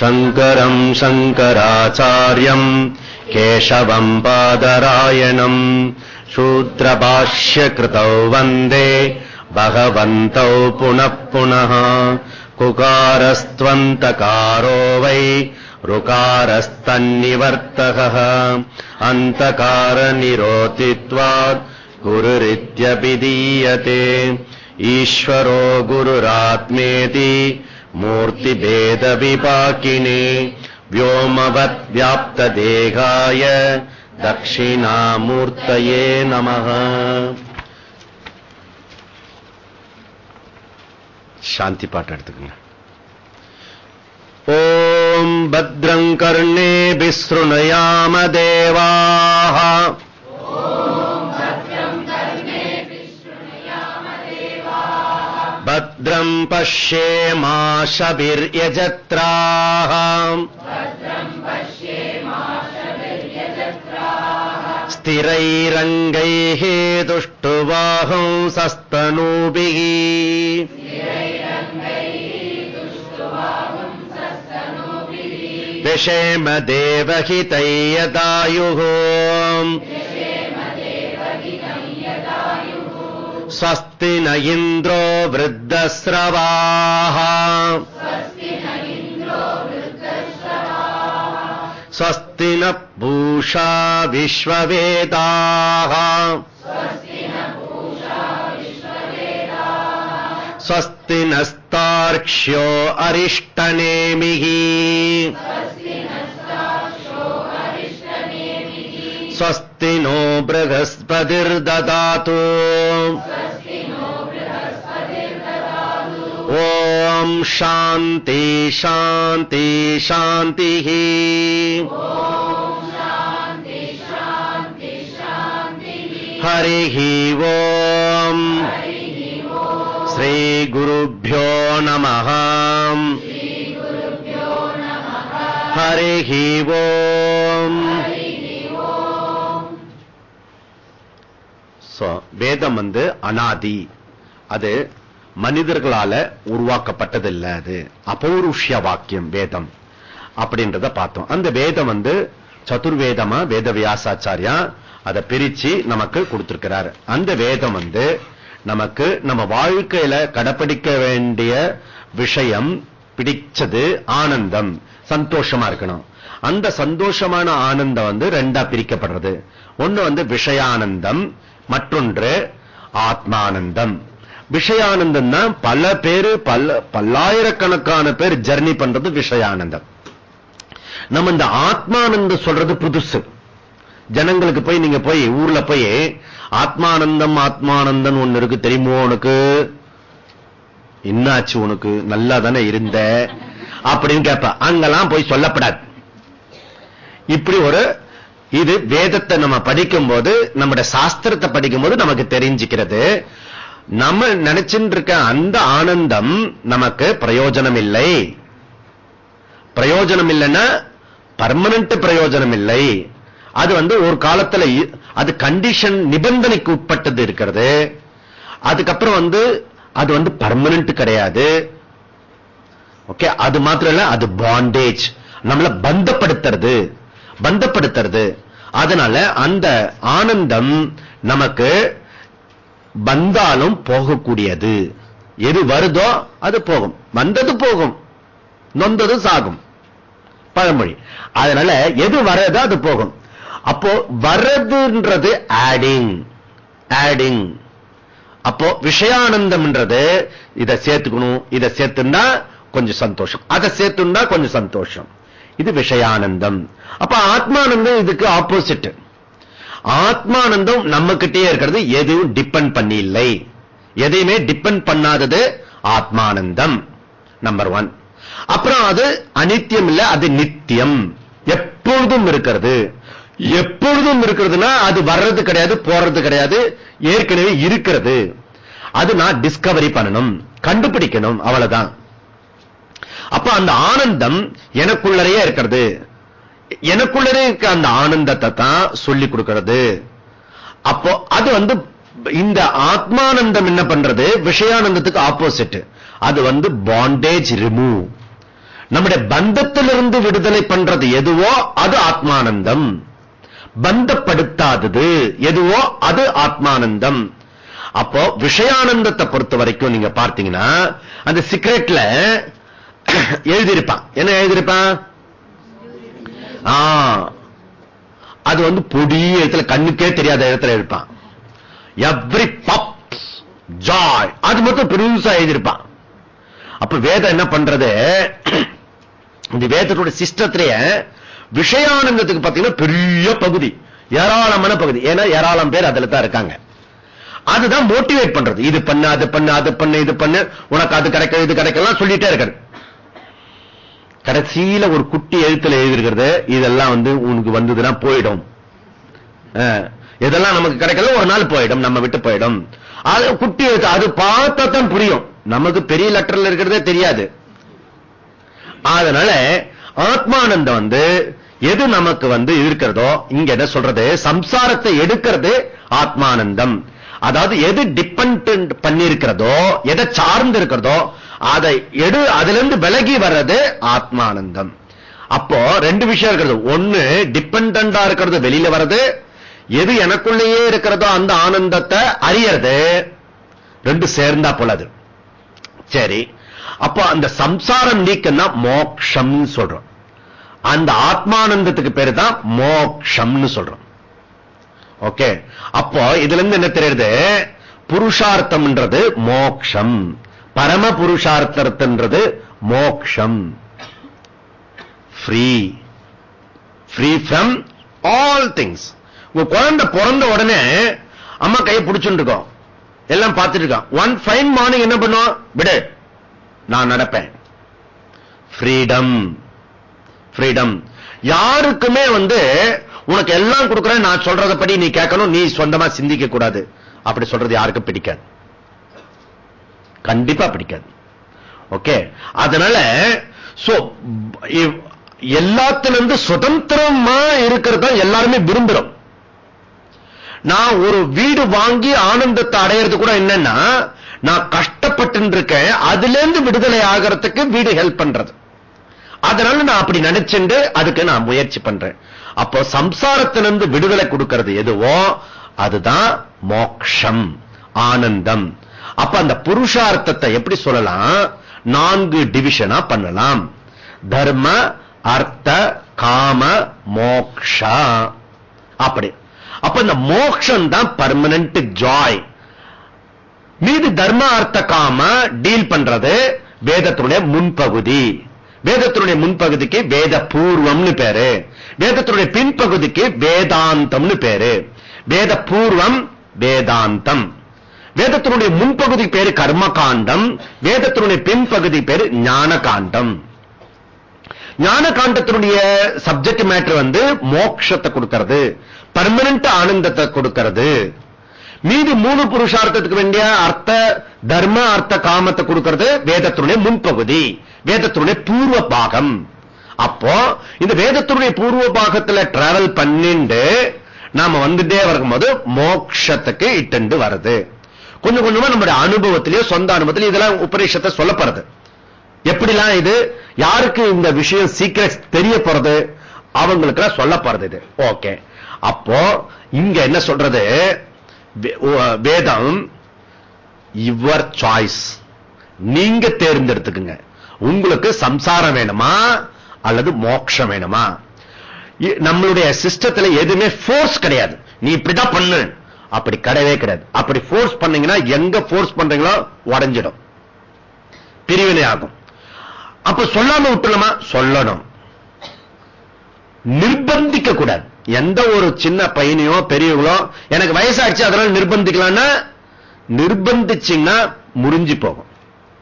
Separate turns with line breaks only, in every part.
शङ्करम् शङ्कराचार्यम् केशवम् पादरायणम् शूद्रभाष्यकृतौ वन्दे भगवन्तौ पुनः पुनः। कुकारस्त्वन्तकारो वै ऋकारस्तन्निवर्तकः। अन्तकारनिरोतित्वात् गुरुरित्यभिधीयते। ईश्वरो गुरुरात्मेति मूर्तिभेदविपाकिने व्योमवद्व्याप्तदेहाय दक्षिणामूर्तये नमः சாந்தி பாட்டு எடுத்துக்கங்க ஓம் பத்ரம் கர்ணே விஸ்ருணயாம தேவாः भद्रम् पश्येमाशभिर्यजत्राः। स्थिरैरङ्गैः दुष्टुवाहंसस्तनूभिः विषेम स्वस्ति न इन्द्रो वृद्धस्रवाः स्वस्ति न पूषा विश्ववेदाः स्वस्ति नस्तार्क्ष्यो अरिष्टनेमिः स्वस्ति नो बृहस्पतिर्ददातु ॐ शान्ति शान्ति शान्तिः हरिः ओम् श्रीगुरुभ्यो नमः हरिः ओम् So, வேதம் வந்து அனாதி அது மனிதர்களால உருவாக்கப்பட்டதில்ல அது. அபௌருஷ்ய வாக்கியம் வேதம் அப்படின்றத பார்த்தோம். அந்த வேதம் வந்து சதுர்வேதமா வேத வியாசாச்சாரியா அதை பிரிச்சு நமக்கு கொடுத்திருக்கிறார். அந்த வேதம் வந்து நமக்கு நம்ம வாழ்க்கையில கடைப்பிடிக்க வேண்டிய விஷயம் பிடிச்சது ஆனந்தம் சந்தோஷமா இருக்கணும். அந்த சந்தோஷமான ஆனந்தம் வந்து ரெண்டா பிரிக்கப்படுறது. ஒண்ணு வந்து விஷயானந்தம் மற்றொன்று ஆத்மானந்தம். விஷயானந்தம் தான். பல பேரு பல பல்லாயிரக்கணக்கான பேர் ஜர்னி பண்றது விஷயானந்தம். நம்ம இந்த ஆத்மானந்தம் சொல்றது புதுசு. ஜனங்களுக்கு போய் நீங்க போய் ஊர்ல போய் ஆத்மானந்தம் ஆத்மானந்தம் ஒண்ணு இருக்கு தெரியுமோ உனக்கு? என்னாச்சு உனக்கு? நல்லா தானே இருந்த? அப்படின்னு கேட்ப அங்கெல்லாம் போய் சொல்லப்படாது. இப்படி ஒரு இது வேதத்தை நம்ம படிக்கும் போது நம்முடைய சாஸ்திரத்தை படிக்கும் போது நமக்கு தெரிஞ்சுக்கிறது. நம்ம நினைச்சுட்டு இருக்க அந்த ஆனந்தம் நமக்கு பிரயோஜனம் இல்லை பிரயோஜனம் இல்லைன்னா பர்மனன்ட் பிரயோஜனம் இல்லை அது வந்து ஒரு காலத்துல அது கண்டிஷன் நிபந்தனைக்கு உட்பட்டது இருக்கிறது. அதுக்கப்புறம் வந்து அது வந்து பர்மனன்ட் கிடையாது. ஓகே அது மாத்திரம் இல்ல அது பாண்டேஜ் நம்மளை பந்தப்படுத்துறது. பந்தப்படுத்துறது. அதனால அந்த ஆனந்தம் நமக்கு வந்தாலும் போகக்கூடியது. எது வருதோ அது போகும். வந்தது போகும். நொந்தது சாகும். பழமொழி. அதனால எது வர்றதோ அது போகும். அப்போ வர்றதுன்றது ஆடிங் ஆடிங் அப்போ விஷயானந்தம்ன்றது இதை சேர்த்துக்கணும் இதை சேர்த்துன்னா கொஞ்சம் சந்தோஷம். அதை சேர்த்துண்டா கொஞ்சம் சந்தோஷம். இது விஷயானந்தம். அப்ப ஆத்மானந்தம் இதுக்கு ஆப்போசிட் ஆத்மானந்தம் நம்ம கிட்டே இருக்கிறது எதுவும் டிபெண்ட் பண்ணி இல்லை எதையுமே டிபெண்ட் பண்ணாதது ஆத்மானந்தம் நம்பர் ஒன் அப்புறம் அது அனித்தியம் இல்ல அது நித்தியம். எப்பொழுதும் இருக்கிறது. எப்பொழுதும் இருக்கிறதுனா அது வர்றது கிடையாது போறது கிடையாது ஏற்கனவே இருக்கிறது. அது நான் டிஸ்கவரி பண்ணணும் கண்டுபிடிக்கணும் அவ்வளவுதான். அப்ப அந்த ஆனந்தம் எனக்குள்ளரையே இருக்கிறது. எனக்குள்ளரே இருக்க அந்த ஆனந்தத்தை தான் சொல்லி கொடுக்கிறது. அப்போ அது வந்து இந்த ஆத்மானந்தம் என்ன பண்றது? விஷயானந்தத்துக்கு ஆப்போசிட் அது வந்து பாண்டேஜ் ரிமூவ் நம்முடைய பந்தத்திலிருந்து விடுதலை பண்றது எதுவோ அது ஆத்மானந்தம். பந்தப்படுத்தாதது எதுவோ அது ஆத்மானந்தம். அப்போ விஷயானந்தத்தை பொறுத்த வரைக்கும் நீங்க பார்த்தீங்கன்னா அந்த சிகரெட்ல எழுதியிருப்பான். என்ன எழுதியிருப்பான்? அது வந்து பொடி இடத்துல கண்ணுக்கே தெரியாத இடத்துல இருப்பான். எவ்ரி பப் ஜாய் அது மட்டும் பெருசா எழுதியிருப்பான். அப்ப வேதம் என்ன பண்றது? இந்த வேதத்தோட சிஸ்டத்திலேயே விஷயானந்தத்துக்கு பார்த்தீங்கன்னா பெரிய பகுதி. ஏராளமான பகுதி. ஏன்னா ஏராளம் பேர் அதுல தான் இருக்காங்க. அதுதான் மோட்டிவேட் பண்றது. இது பண்ணு அது பண்ணு அது பண்ணு இது பண்ணு. உனக்கு அது கிடைக்க இது கிடைக்கலாம் சொல்லிட்டே இருக்காரு. கடைசியில ஒரு குட்டி எழுத்துல எழுதியிருக்கிறது இதெல்லாம் வந்து உனக்கு வந்ததுன்னா போயிடும். அஹ், இதெல்லாம் நமக்கு கிடைக்கல ஒரு நாள் போயிடும் நம்ம விட்டு போயிடும். அது குட்டி எழுத்து அது பார்த்தா தான் புரியும். நமக்கு பெரிய லெட்டர்ல இருக்கிறதே தெரியாது. அதனால ஆத்மானந்தம் வந்து எது நமக்கு வந்து இருக்கிறதோ இங்க என்ன சொல்றது? சம்சாரத்தை எடுக்கிறது ஆத்மானந்தம். அதாவது எது டிபெண்ட் பண்ணி இருக்கிறதோ எதை சார்ந்து இருக்கிறதோ அதை எடு அதிலிருந்து விலகி வர்றது ஆத்மானந்தம். அப்போ ரெண்டு விஷயம் இருக்கிறது. ஒண்ணு டிபெண்டா இருக்கிறது வெளியில வர்றது. எது எனக்குள்ளேயே இருக்கிறதோ அந்த ஆனந்தத்தை அறியறது. ரெண்டு சேர்ந்தா போல அது சரி. அப்போ அந்த சம்சாரம் நீக்கம்னா மோக்ஷம் சொல்றோம். அந்த ஆத்மானந்தத்துக்கு பேரு தான் மோக்ஷம்னு சொல்றோம். ஓகே. அப்போ இதுல இருந்து என்ன தெரியுது? புருஷார்த்தம்ன்றது மோக்ஷம். பரம புருஷார்த்தன்றது மோக்ஷம். Free free from all things உங்க குழந்தை பிறந்த உடனே அம்மா கையை பிடிச்சுட்டு இருக்கோம். எல்லாம் பார்த்துட்டு இருக்கான் ஒன் ஃபைன் மார்னிங் என்ன பண்ணுவோம்? விடு. நான் நடப்பேன். ஃப்ரீடம் ஃப்ரீடம் யாருக்குமே வந்து உனக்கு எல்லாம் கொடுக்குறேன் நான் சொல்றதப்படி நீ கேட்கணும் நீ சொந்தமா சிந்திக்க கூடாது அப்படி சொல்றது யாருக்கும் பிடிக்காது. கண்டிப்பா பிடிக்காது. ஓகே அதனால சோ எல்லாத்திலிருந்து சுதந்திரமா இருக்கிறத எல்லாருமே விரும்புறோம். நான் ஒரு வீடு வாங்கி ஆனந்தத்தை அடையிறது கூட என்னன்னா நான் கஷ்டப்பட்டு இருக்கேன் அதுல இருந்து விடுதலை ஆகிறதுக்கு வீடு ஹெல்ப் பண்றது. அதனால நான் அப்படி நினைச்சுண்டு அதுக்கு நான் முயற்சி பண்றேன். அப்போ சம்சாரத்திலிருந்து விடுதலை கொடுக்கிறது எதுவோ அதுதான் மோக்ஷம் ஆனந்தம். அப்ப அந்த புருஷார்த்தத்தை எப்படி சொல்லலாம்? நான்கு டிவிஷனா பண்ணலாம். தர்ம அர்த்த காம மோக்ஷா. அப்படி. அப்ப இந்த மோக்ஷம் தான் பர்மனன்ட் ஜாய் மீது தர்ம அர்த்த காம டீல் பண்றது வேதத்தினுடைய முன்பகுதி. வேதத்தினுடைய முன்பகுதிக்கு வேத பூர்வம்னு பேரு. வேதத்தினுடைய பின்பகுதிக்கு வேதாந்தம்னு பேரு. வேத பூர்வம் வேதாந்தம். வேதத்தினுடைய முன்பகுதி பேரு கர்ம காண்டம் வேதத்தினுடைய பின்பகுதி பேரு ஞான காண்டம் ஞான காண்டத்தினுடைய சப்ஜெக்ட் மேட்டர் வந்து மோட்சத்தை கொடுக்கிறது பர்மனன்ட் ஆனந்தத்தை கொடுக்கிறது. மீதி மூணு புருஷார்த்தத்துக்கு வேண்டிய அர்த்த தர்ம அர்த்த காமத்தை கொடுக்கிறது வேதத்தினுடைய முன்பகுதி வேதத்தினுடைய பூர்வ பாகம். அப்போ இந்த வேதத்தினுடைய பூர்வ பாகத்துல டிராவல் பண்ணிண்டு நாம வந்துட்டே வரும்போது மோட்சத்துக்கு இட்டு வருது. கொஞ்சம் கொஞ்சமா நம்முடைய அனுபவத்திலேயே சொந்த அனுபவத்திலே இதெல்லாம் உபநிஷத்தை சொல்லப்படுறது எப்படிலாம் இது? யாருக்கு இந்த விஷயம் சீக்கிரம் தெரிய போறது? அவங்களுக்கு சொல்ல போறது இது. ஓகே அப்போ இங்க என்ன சொல்றது? வே- ஓ- வேதம் யுவர் சாய்ஸ் நீங்க தேர்ந்தெடுத்துக்குங்க. உங்களுக்கு சம்சாரம் வேணுமா? அல்லது மோட்சம் வேணுமா? இ- நம்மளுடைய சிஸ்டத்துல எதுவுமே ஃபோர்ஸ் கிடையாது. நீ இப்படிதான் பண்ணு. அப்படி கிடையவே கிடையாது. அப்படி போர்ஸ் பண்ணீங்கன்னா எங்க போர்ஸ் பண்றீங்களோ உடைஞ்சிடும். பிரிவினை ஆகும். அப்ப சொல்லாம விட்டுலாமா சொல்லணும். நிர்பந்திக்க கூடாது. எந்த ஒரு சின்ன பையனையோ பெரியவங்களோ எனக்கு வயசாச்சு அதனால நிர்பந்திக்கலாம்னா நிர்பந்திச்சிங்கன்னா முறிஞ்சு போகும்.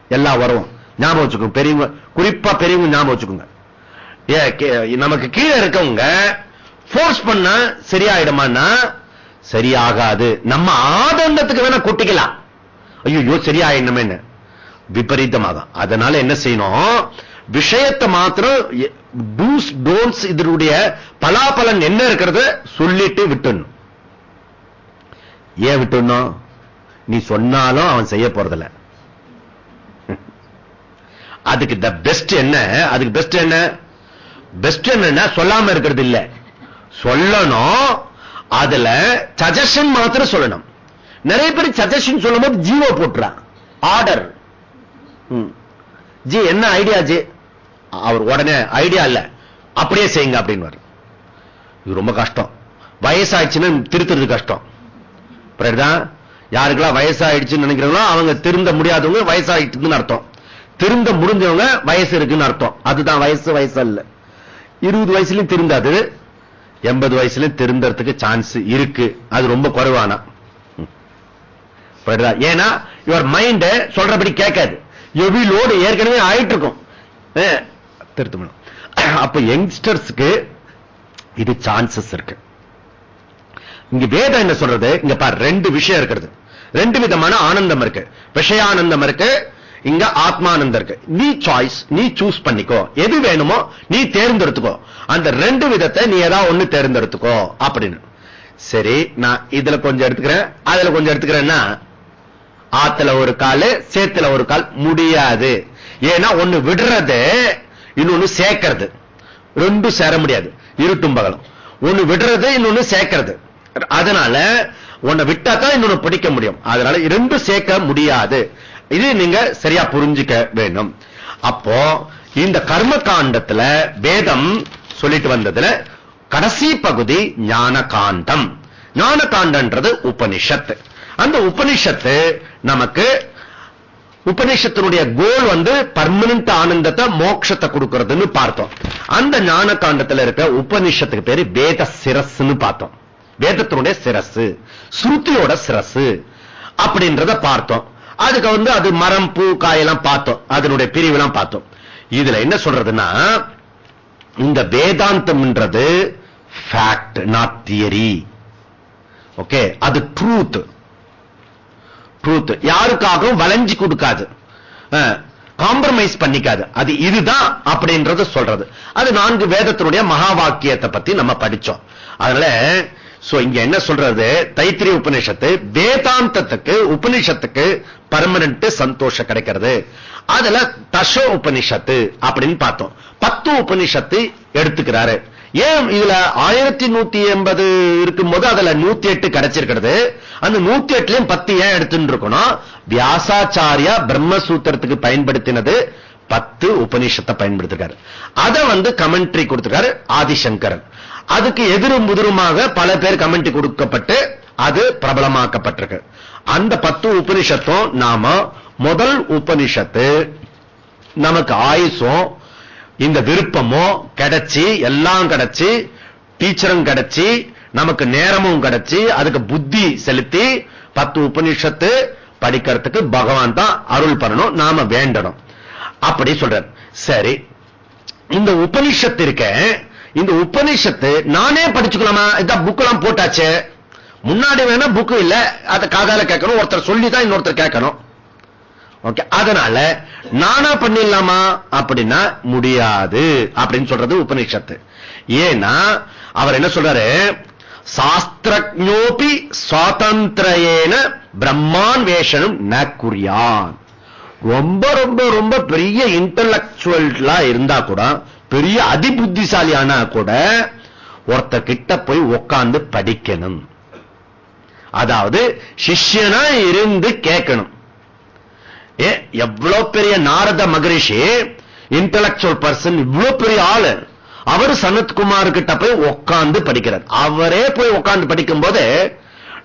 எல்லாம் வரும். ஞாபகம் வச்சுக்கோங்க. பெரியவங்க குறிப்பா பெரியவங்க ஞாபகம் வச்சுக்கோங்க. ஏ, நமக்கு கீழே இருக்கவங்க போர்ஸ் பண்ணா சரியாயிடுமான்னா சரியாகாது. நம்ம ஆதந்தத்துக்கு வேணா கூட்டிக்கலாம். ஐயோ சரியாயிடணுமே விபரீதமாக அதனால என்ன செய்யணும்? விஷயத்தை மாத்திரம் டூஸ் டோன்ஸ் இதனுடைய பலாபலன் என்ன இருக்கிறத? சொல்லிட்டு விட்டுணும் ஏன் விட்டுணும் நீ சொன்னாலும் அவன் செய்ய போறதில்ல. அதுக்கு த பெஸ்ட் என்ன? அதுக்கு பெஸ்ட் என்ன? பெஸ்ட் என்ன சொல்லாம இருக்கிறது இல்ல. சொல்லணும் அதுல சஜஷன் மாத்திரம் சொல்லணும். நிறைய பேர் சஜஷன் சொல்லும் போது ஜீவோ போட்டுறான் ஆர்டர் ஜி என்ன ஐடியா ஜி அவர் உடனே ஐடியா இல்ல. அப்படியே செய்யுங்க அப்படின்னு இது ரொம்ப கஷ்டம். வயசாயிடுச்சுன்னு திருத்துறது கஷ்டம். புரியுதா? யாருக்கெல்லாம் வயசாயிடுச்சுன்னு நினைக்கிறீங்களோ அவங்க திருந்த முடியாதவங்க வயசாயிடுச்சுன்னு அர்த்தம். திருந்த முடிஞ்சவங்க வயசு இருக்குன்னு அர்த்தம். அதுதான் வயசு வயசு அல்ல. இருபது வயசுலயும் திருந்தாது. எண்பது வயசுல திருந்தறதுக்கு சான்ஸ் இருக்கு. அது ரொம்ப குறைவானா? ஏன்னா யுவர் மைண்ட் சொல்றபடி கேட்காது. எவி லோடு ஏற்கனவே ஆயிட்டு இருக்கும் திருத்தணும் அப்ப யங்ஸ்டர்ஸ்க்கு இது சான்சஸ் இருக்கு. இங்க வேதம் என்ன சொல்றது? இங்க பாரு ரெண்டு விஷயம் இருக்கிறது. ரெண்டு விதமான ஆனந்தம் இருக்கு. விஷயானந்தம் இருக்கு இங்க ஆத்மானந்த இருக்கு நீ சாய்ஸ் நீ சூஸ் பண்ணிக்கோ. எது வேணுமோ நீ தேர்ந்தெடுத்துக்கோ. அந்த ரெண்டு விதத்தை நீ ஏதாவது ஒண்ணு தேர்ந்தெடுத்துக்கோ அப்படின்னு. சரி நான் இதுல கொஞ்சம் எடுத்துக்கிறேன். அதுல கொஞ்சம் எடுத்துக்கிறேன்னா ஆத்துல ஒரு கால் சேத்துல ஒரு கால் முடியாது. ஏன்னா ஒண்ணு விடுறது இன்னொன்னு சேர்க்கறது. ரெண்டும் சேர முடியாது. இருட்டும் பகலும். ஒண்ணு விடுறது இன்னொன்னு சேர்க்கறது. அதனால உன்னை விட்டா தான் இன்னொன்னு பிடிக்க முடியும். அதனால ரெண்டும் சேர்க்க முடியாது. இது நீங்க சரியா புரிஞ்சுக்க வேண்டும். அப்போ இந்த கர்ம காண்டத்துல வேதம் சொல்லிட்டு வந்ததுல கடைசி பகுதி ஞான காண்டம் ஞான காண்டன்றது உபனிஷத்து. அந்த உபனிஷத்து நமக்கு உபநிஷத்தினுடைய கோல் வந்து பர்மனன்ட் ஆனந்தத்தை மோட்சத்தை கொடுக்கிறதுன்னு பார்த்தோம். அந்த ஞான காண்டத்தில் இருக்க உபனிஷத்துக்கு பேரு வேத சிரஸ்ன்னு பார்த்தோம். வேதத்தினுடைய சிரசு ஸ்ருதியோட சிரசு அப்படின்றத பார்த்தோம். அதுக்கு வந்து அது மரம் பூ காயெல்லாம் பார்த்தோம். அதனுடைய பிரிவுலாம் பார்த்தோம். இதுல என்ன சொல்றதுன்னா இந்த வேதாந்தம்ன்றது ஃபேக்ட் நாட் தியரி ஓகே அது ட்ரூத் ட்ரூத் யாருக்காகவும் வளைஞ்சு கொடுக்காது. காம்ப்ரமைஸ் பண்ணிக்காது. அது இதுதான் அப்படின்றது சொல்றது. அது நான்கு வேதத்தினுடைய மகா வாக்கியத்தை பத்தி நம்ம படிச்சோம். அதனால சோ இங்க என்ன சொல்றது? தைத்திரிய உபநிஷத்து வேதாந்தத்துக்கு உபநிஷத்துக்கு பர்மனன்ட் சந்தோஷம் கிடைக்கிறது. அதுல தசோ உபனிஷத்து அப்படின்னு பார்த்தோம். பத்து உபனிஷத்து எடுத்துக்கிறாரு. ஏன் இதுல ஆயிரத்தி நூத்தி எண்பது இருக்கும்போது அதுல நூத்தி எட்டு கிடைச்சிருக்கிறது? அந்த நூத்தி எட்டுலயும் பத்து ஏன் எடுத்துட்டு இருக்கணும் வியாசாச்சாரியா பிரம்மசூத்திரத்துக்கு பயன்படுத்தினது பத்து உபநிஷத்தை பயன்படுத்திருக்காரு. அதை வந்து கமெண்ட்ரி கொடுத்திருக்காரு ஆதிசங்கரன். அதுக்கு எதிரும் முதிருமாக பல பேர் கமெண்ட் கொடுக்கப்பட்டு அது பிரபலமாக்கப்பட்டிருக்கு. அந்த பத்து உபனிஷத்தும் நாம முதல் உபனிஷத்து நமக்கு ஆயுசும் இந்த விருப்பமும் கிடைச்சி எல்லாம் கிடைச்சி டீச்சரும் கிடைச்சி நமக்கு நேரமும் கிடைச்சி அதுக்கு புத்தி செலுத்தி பத்து உபனிஷத்து படிக்கிறதுக்கு பகவான் தான் அருள் பண்ணணும் நாம வேண்டணும். அப்படி சொல்ற சரி இந்த உபனிஷத்து இருக்க இந்த உபநிஷத்து நானே படிச்சுக்கலாமா? இதான் புக்கெல்லாம் போட்டாச்சு. முன்னாடி வேணா புக்கு இல்ல. அதை காதால கேட்கணும். ஒருத்தர் சொல்லிதான் இன்னொருத்தர் கேட்கணும். ஓகே அதனால நானா பண்ணிடலாமா? அப்படின்னா முடியாது. அப்படின்னு சொல்றது உபநிஷத்து. ஏன்னா அவர் என்ன சொல்றாரு? சாஸ்திரஜோபி சுவாதந்திரேன பிரம்மான் வேஷனும் ந குறியான் ரொம்ப ரொம்ப ரொம்ப பெரிய இன்டலக்சுவலா இருந்தா கூட பெரிய அதிபுத்திசாலியானா கூட ஒருத்த கிட்ட போய் உட்கார்ந்து படிக்கணும். அதாவது சிஷ்யனா இருந்து கேட்கணும். எவ்வளவு பெரிய நாரத மகரிஷி இன்டலக்சுவல் பர்சன் இவ்வளவு பெரிய ஆளு. அவர் சனத்குமார் கிட்ட போய் உட்கார்ந்து படிக்கிறார். அவரே போய் உட்கார்ந்து படிக்கும் போது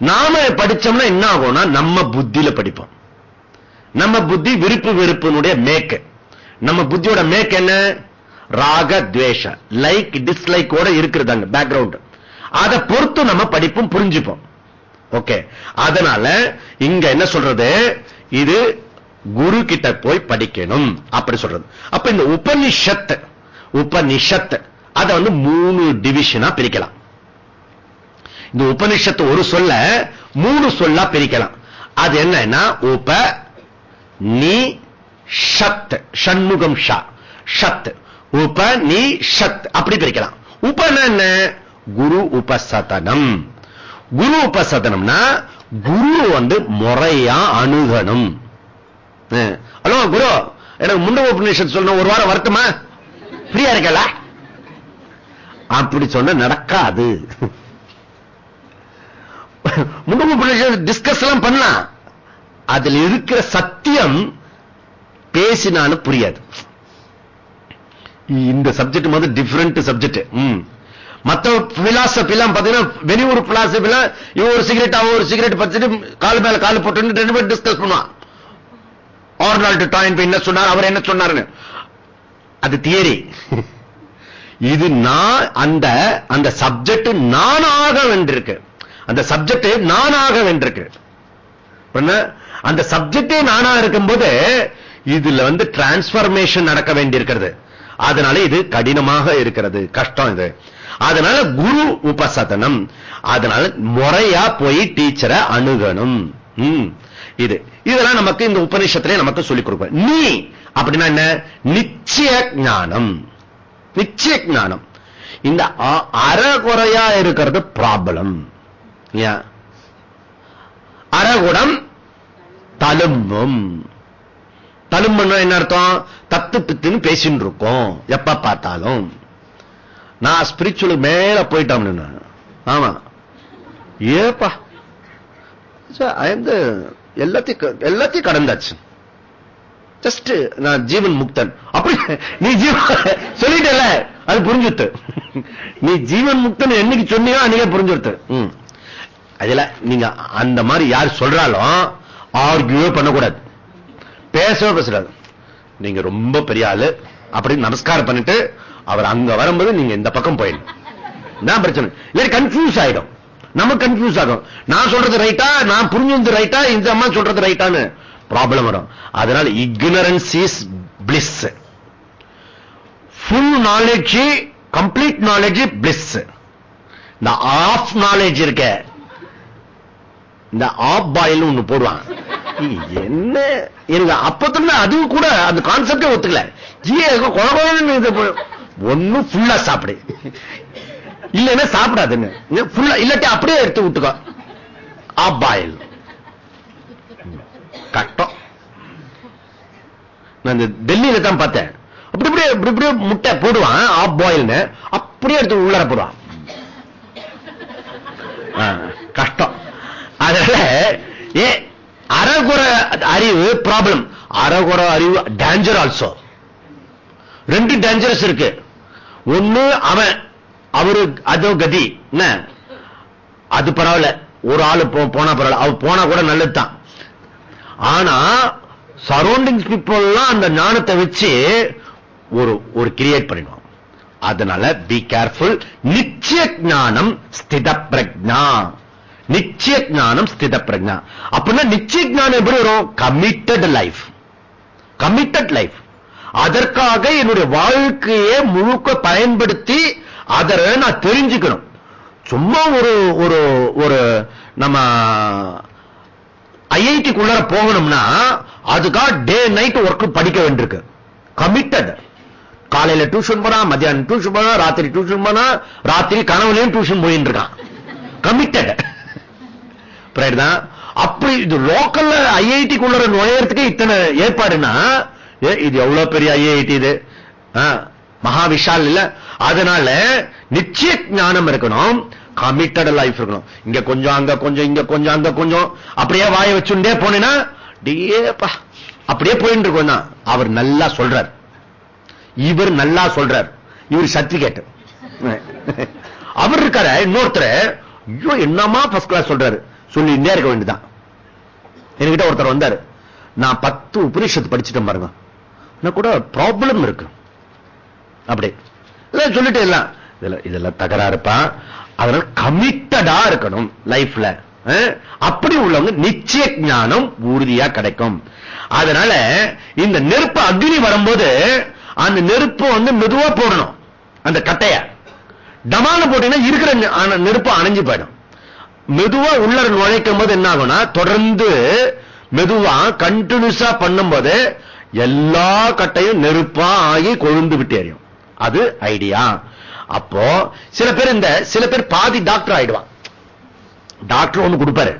நாம படிச்சோம்னா என்ன ஆகும்னா நம்ம புத்தியில படிப்போம். நம்ம புத்தி விருப்பு வெறுப்பினுடைய மேக் நம்ம புத்தியோட மேக் என்ன? ராக துவேஷ லைக் டிஸ்லைக்கோட இருக்கிறது அங்க பேக்ரவுண்ட் அதை பொறுத்து நம்ம படிப்பும் புரிஞ்சுப்போம். ஓகே அதனால இங்க என்ன சொல்றது? இது குரு கிட்ட போய் படிக்கணும் அப்படி சொல்றது. அப்ப இந்த உபனிஷத் உபனிஷத் அதை வந்து மூணு டிவிஷனா பிரிக்கலாம். இந்த உபனிஷத்து ஒரு சொல்ல மூணு சொல்லா பிரிக்கலாம். அது என்னன்னா உப நீ ஷத் ஷண்முகம் ஷா. ஷத். உபநிஷத் அப்படி பிரிக்கலாம். உபன என்ன? குரு உபசதனம். குரு உபசதனம்னா குரு வந்து முறையா அணுகணும். ஹலோ குரு எனக்கு முண்ட உபநிஷத்து சொல்லணும். ஒரு வாரம் வருத்தமா? ஃப்ரீயா இருக்கல அப்படி சொன்ன நடக்காது. முண்ட உபநிஷத்து டிஸ்கஸ் எல்லாம் பண்ணலாம். அதுல இருக்கிற சத்தியம் பேசினாலும் புரியாது. இந்த சப்ஜெக்ட் வந்து டிஃபரெண்ட் சப்ஜெக்ட் மத்த பிலாசபி எல்லாம் பாத்தீங்கன்னா வெளியூர் பிலாசபி எல்லாம் இவன் ஒரு சிகரெட் அவன் ஒரு சிகரெட் பச்சுட்டு கால் மேல கால் போட்டு ரெண்டு பேரும் டிஸ்கஸ் பண்ணுவான். ஆர்னால்டு டாயின் என்ன சொன்னார் அவர் என்ன சொன்னாருன்னு. அது தியரி இது நான் அந்த அந்த சப்ஜெக்ட் நானாக வென்றிருக்கு. அந்த சப்ஜெக்ட் நானாக வென்றிருக்கு. அந்த சப்ஜெக்டே நானா இருக்கும்போது இதுல வந்து டிரான்ஸ்பர்மேஷன் நடக்க வேண்டியிருக்கிறது. அதனால இது கடினமாக இருக்கிறது. கஷ்டம் இது. அதனால குரு உபசதனம். அதனால முறையா போய் டீச்சரை அணுகணும். இது. இதெல்லாம் நமக்கு இந்த உபநிஷத்திலே நமக்கு சொல்லிக் கொடுப்பேன் நீ அப்படின்னா என்ன? நிச்சய ஞானம். நிச்சய ஞானம். இந்த அறகுறையா இருக்கிறது ப்ராப்ளம் அறகுடம் தழும்பும். தழும்புன்னா என்ன அர்த்தம்? தத்து பித்துன்னு பேசின்னு இருக்கோம் எப்ப பார்த்தாலும். நான் ஸ்பிரிச்சுவல் மேல போயிட்டோம்னு ஆமா. ஏப்பா. எல்லாத்தையும் எல்லாத்தையும் கடந்தாச்சு. ஜஸ்ட் நான் ஜீவன் முக்தன். அப்படி நீ ஜீவன் சொல்லிட்டல அது புரிஞ்சுட்டு நீ ஜீவன் முக்தன் என்னைக்கு சொன்னியோ அன்னைக்கே புரிஞ்சுடுத்து அதுல நீங்க அந்த மாதிரி யார் சொல்றாலும் ஆர்கியூவே பண்ணக்கூடாது. பேசவே பேசுறாரு நீங்க ரொம்ப பெரிய ஆளு. அப்படின்னு நமஸ்காரம் பண்ணிட்டு அவர் அங்க வரும்போது நீங்க இந்த பக்கம் போயிடும் பிரச்சனை. இல்லை கன்ஃபியூஸ் ஆயிடும். நம்ம கன்ஃபியூஸ் ஆகும். நான் சொல்றது ரைட்டா நான் புரிஞ்சது ரைட்டா இந்த அம்மா சொல்றது ரைட்டான்னு ப்ராப்ளம் வரும். அதனால ignorance is bliss full knowledge complete knowledge bliss இந்த ஆஃப் நாலேஜ் இருக்க. இந்த ஆப் பாயில் ஒண்ணு போடுவான் என்ன? எனக்கு அப்பத்துல அதுவும் கூட அந்த கான்செப்டே ஒத்துக்கல. குழந்தை ஒன்னும் ஃபுல்லா சாப்பிடு. இல்லைன்னா சாப்பிடாதுன்னு. இல்லாட்டி அப்படியே எடுத்து விட்டுக்கோ. Half boil. நான் இந்த டெல்லியில தான் பார்த்தேன். அப்படி இப்படி இப்படி இப்படி முட்டை போடுவான் ஆப் பாயில்னு. அப்படியே எடுத்து உள்ளர போடுவான். அறகுற அறிவு ப்ராப்ளம் அறகுற அறிவு டேஞ்சர் ஆல்சோ ரெண்டு டேஞ்சரஸ் இருக்கு. ஒண்ணு அவன் அவரு அதோ கதி. என்ன? அது பரவாயில்ல. ஒரு ஆளு போனா பரவாயில்ல. அவ போனா கூட நல்லதுதான். ஆனா சரௌண்டிங்ஸ் பீப்புள் அந்த ஞானத்தை வச்சு ஒரு ஒரு கிரியேட் பண்ணிடுவான். அதனால பி கேர்ஃபுல் நிச்சய ஞானம் ஸ்தித பிரஜா நிச்சய ஞானம் ஸ்தித பிரஜா அப்படின்னா நிச்சய ஞானம் எப்படி வரும்? கமிட்டட் லைஃப் கமிட்டட் லைஃப் அதற்காக என்னுடைய வாழ்க்கையை முழுக்க பயன்படுத்தி அதை நான் தெரிஞ்சுக்கணும். சும்மா ஒரு ஒரு ஒரு நம்ம ஐஐடிக்குள்ளார போகணும்னா அதுக்காக டே நைட் ஒர்க் படிக்க வேண்டியிருக்கு. கமிட்டட் காலையில டியூஷன் போனா மத்தியானம் டியூஷன் போனா ராத்திரி டியூஷன் போனா ராத்திரி கனவுலையும் டியூஷன் போயிட்டு இருக்கான். கமிட்டட் தான்? அப்படி இது லோக்கல்ல ஐஐடிக்குள்ள நுழையறதுக்கு இத்தனை ஏற்பாடுனா இது எவ்வளவு பெரிய ஐஐடி இது? மகா விஷால் இல்ல. அதனால நிச்சய ஞானம் இருக்கணும் கமிட்டட் லைஃப் இருக்கணும். இங்க கொஞ்சம் அங்க கொஞ்சம் இங்க கொஞ்சம் அங்க கொஞ்சம். அப்படியே வாய வச்சுட்டே போனேன்னா டேப்பா அப்படியே போயிட்டு இருக்கோம் தான் அவர் நல்லா சொல்றார். இவர் நல்லா சொல்றார். இவர் சர்டிபிகேட் அவர் இருக்காரு இன்னொருத்தர் ஐயோ என்னமா ஃபர்ஸ்ட் கிளாஸ் சொல்றாரு. சொல்லிட்டே இருக்க வேண்டியதான் என்கிட்ட ஒருத்தர் வந்தார். நான் பத்து உபனிஷத்து படிச்சுட்டேன் பாருங்க. கூட ப்ராப்ளம் இருக்கு. அப்படி. சொல்லிட்டு எல்லாம். இதெல்லாம் தகராறுப்பா அதனால கமிட்டடா இருக்கணும் லைஃப்ல அப்படி உள்ளவங்க நிச்சய ஞானம் உறுதியா கிடைக்கும். அதனால இந்த நெருப்பு அக்னி வரும்போது அந்த நெருப்பு வந்து மெதுவா போடணும். அந்த கட்டைய. டமான போட்டீங்கன்னா இருக்கிற நெருப்பு அணைஞ்சு போயிடும். மெதுவா உள்ள நுழைக்கும் போது என்ன ஆகும்னா தொடர்ந்து மெதுவா கண்டினியூஸா பண்ணும்போது எல்லா கட்டையும் நெருப்பா ஆகி கொழுந்து விட்டு எறியும். அது ஐடியா அப்போ சில பேர் இந்த சில பேர் பாதி டாக்டர் ஆயிடுவான். டாக்டர் ஒண்ணு கொடுப்பாரு.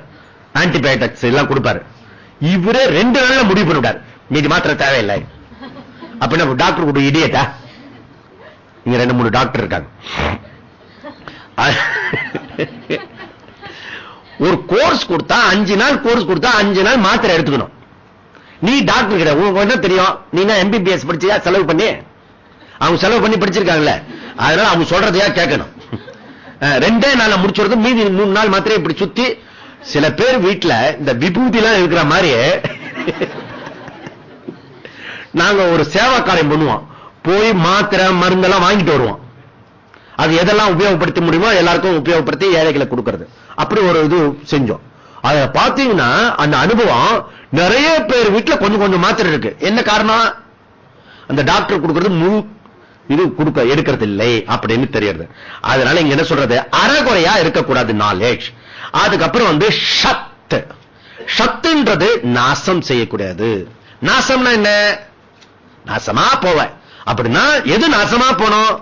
ஆன்டிபயோட்டிக்ஸ் எல்லாம் கொடுப்பாரு. இவரே ரெண்டு நாள்ல முடிவு பண்ணிவிட்டார். மீதி மாத்திர தேவையில்லை. அப்படின்னா டாக்டர் கூட இடியட்டா இங்க ரெண்டு மூணு டாக்டர் இருக்காங்க. ஒரு கோர்ஸ் கொடுத்தா அஞ்சு நாள் கோர்ஸ் கொடுத்தா அஞ்சு நாள் மாத்திரை எடுத்துக்கணும். நீ டாக்டர் கிட்ட உங்களுக்கு என்ன தெரியும்? நீங்க எம்பிபிஎஸ் படிச்சியா? செலவு பண்ணி. அவங்க செலவு பண்ணி படிச்சிருக்காங்கல்ல அதனால அவங்க சொல்றதையா கேட்கணும். ரெண்டே நாள்ல முடிச்சுறது மீதி மூணு நாள் மாத்திரை இப்படி சுத்தி சில பேர் வீட்டுல இந்த விபூதி எல்லாம் இருக்கிற மாதிரி நாங்க ஒரு சேவா காரியம் பண்ணுவோம். போய் மாத்திரை மருந்தெல்லாம் வாங்கிட்டு வருவோம். அது எதெல்லாம் உபயோகப்படுத்த முடியுமோ எல்லாருக்கும் உபயோகப்படுத்தி ஏழைகளை கொடுக்கிறது. அப்படி ஒரு இது செஞ்சோம். அத பாத்தீங்கன்னா அந்த அனுபவம் நிறைய பேர் வீட்டுல கொஞ்சம் கொஞ்சம் மாத்திரை இருக்கு. என்ன காரணம்? அந்த டாக்டர் கொடுக்கறது முழு இது கொடுக்க எடுக்கிறது இல்லை அப்படின்னு தெரியுது. அதனால இங்க என்ன சொல்றது? அறகுறையா இருக்கக்கூடாது நாலேஜ் அதுக்கப்புறம் வந்து சத்து. சத்துன்றது நாசம் செய்யக்கூடாது நாசம்னா என்ன? நாசமா போவ. அப்படின்னா எது நாசமா போனோம்?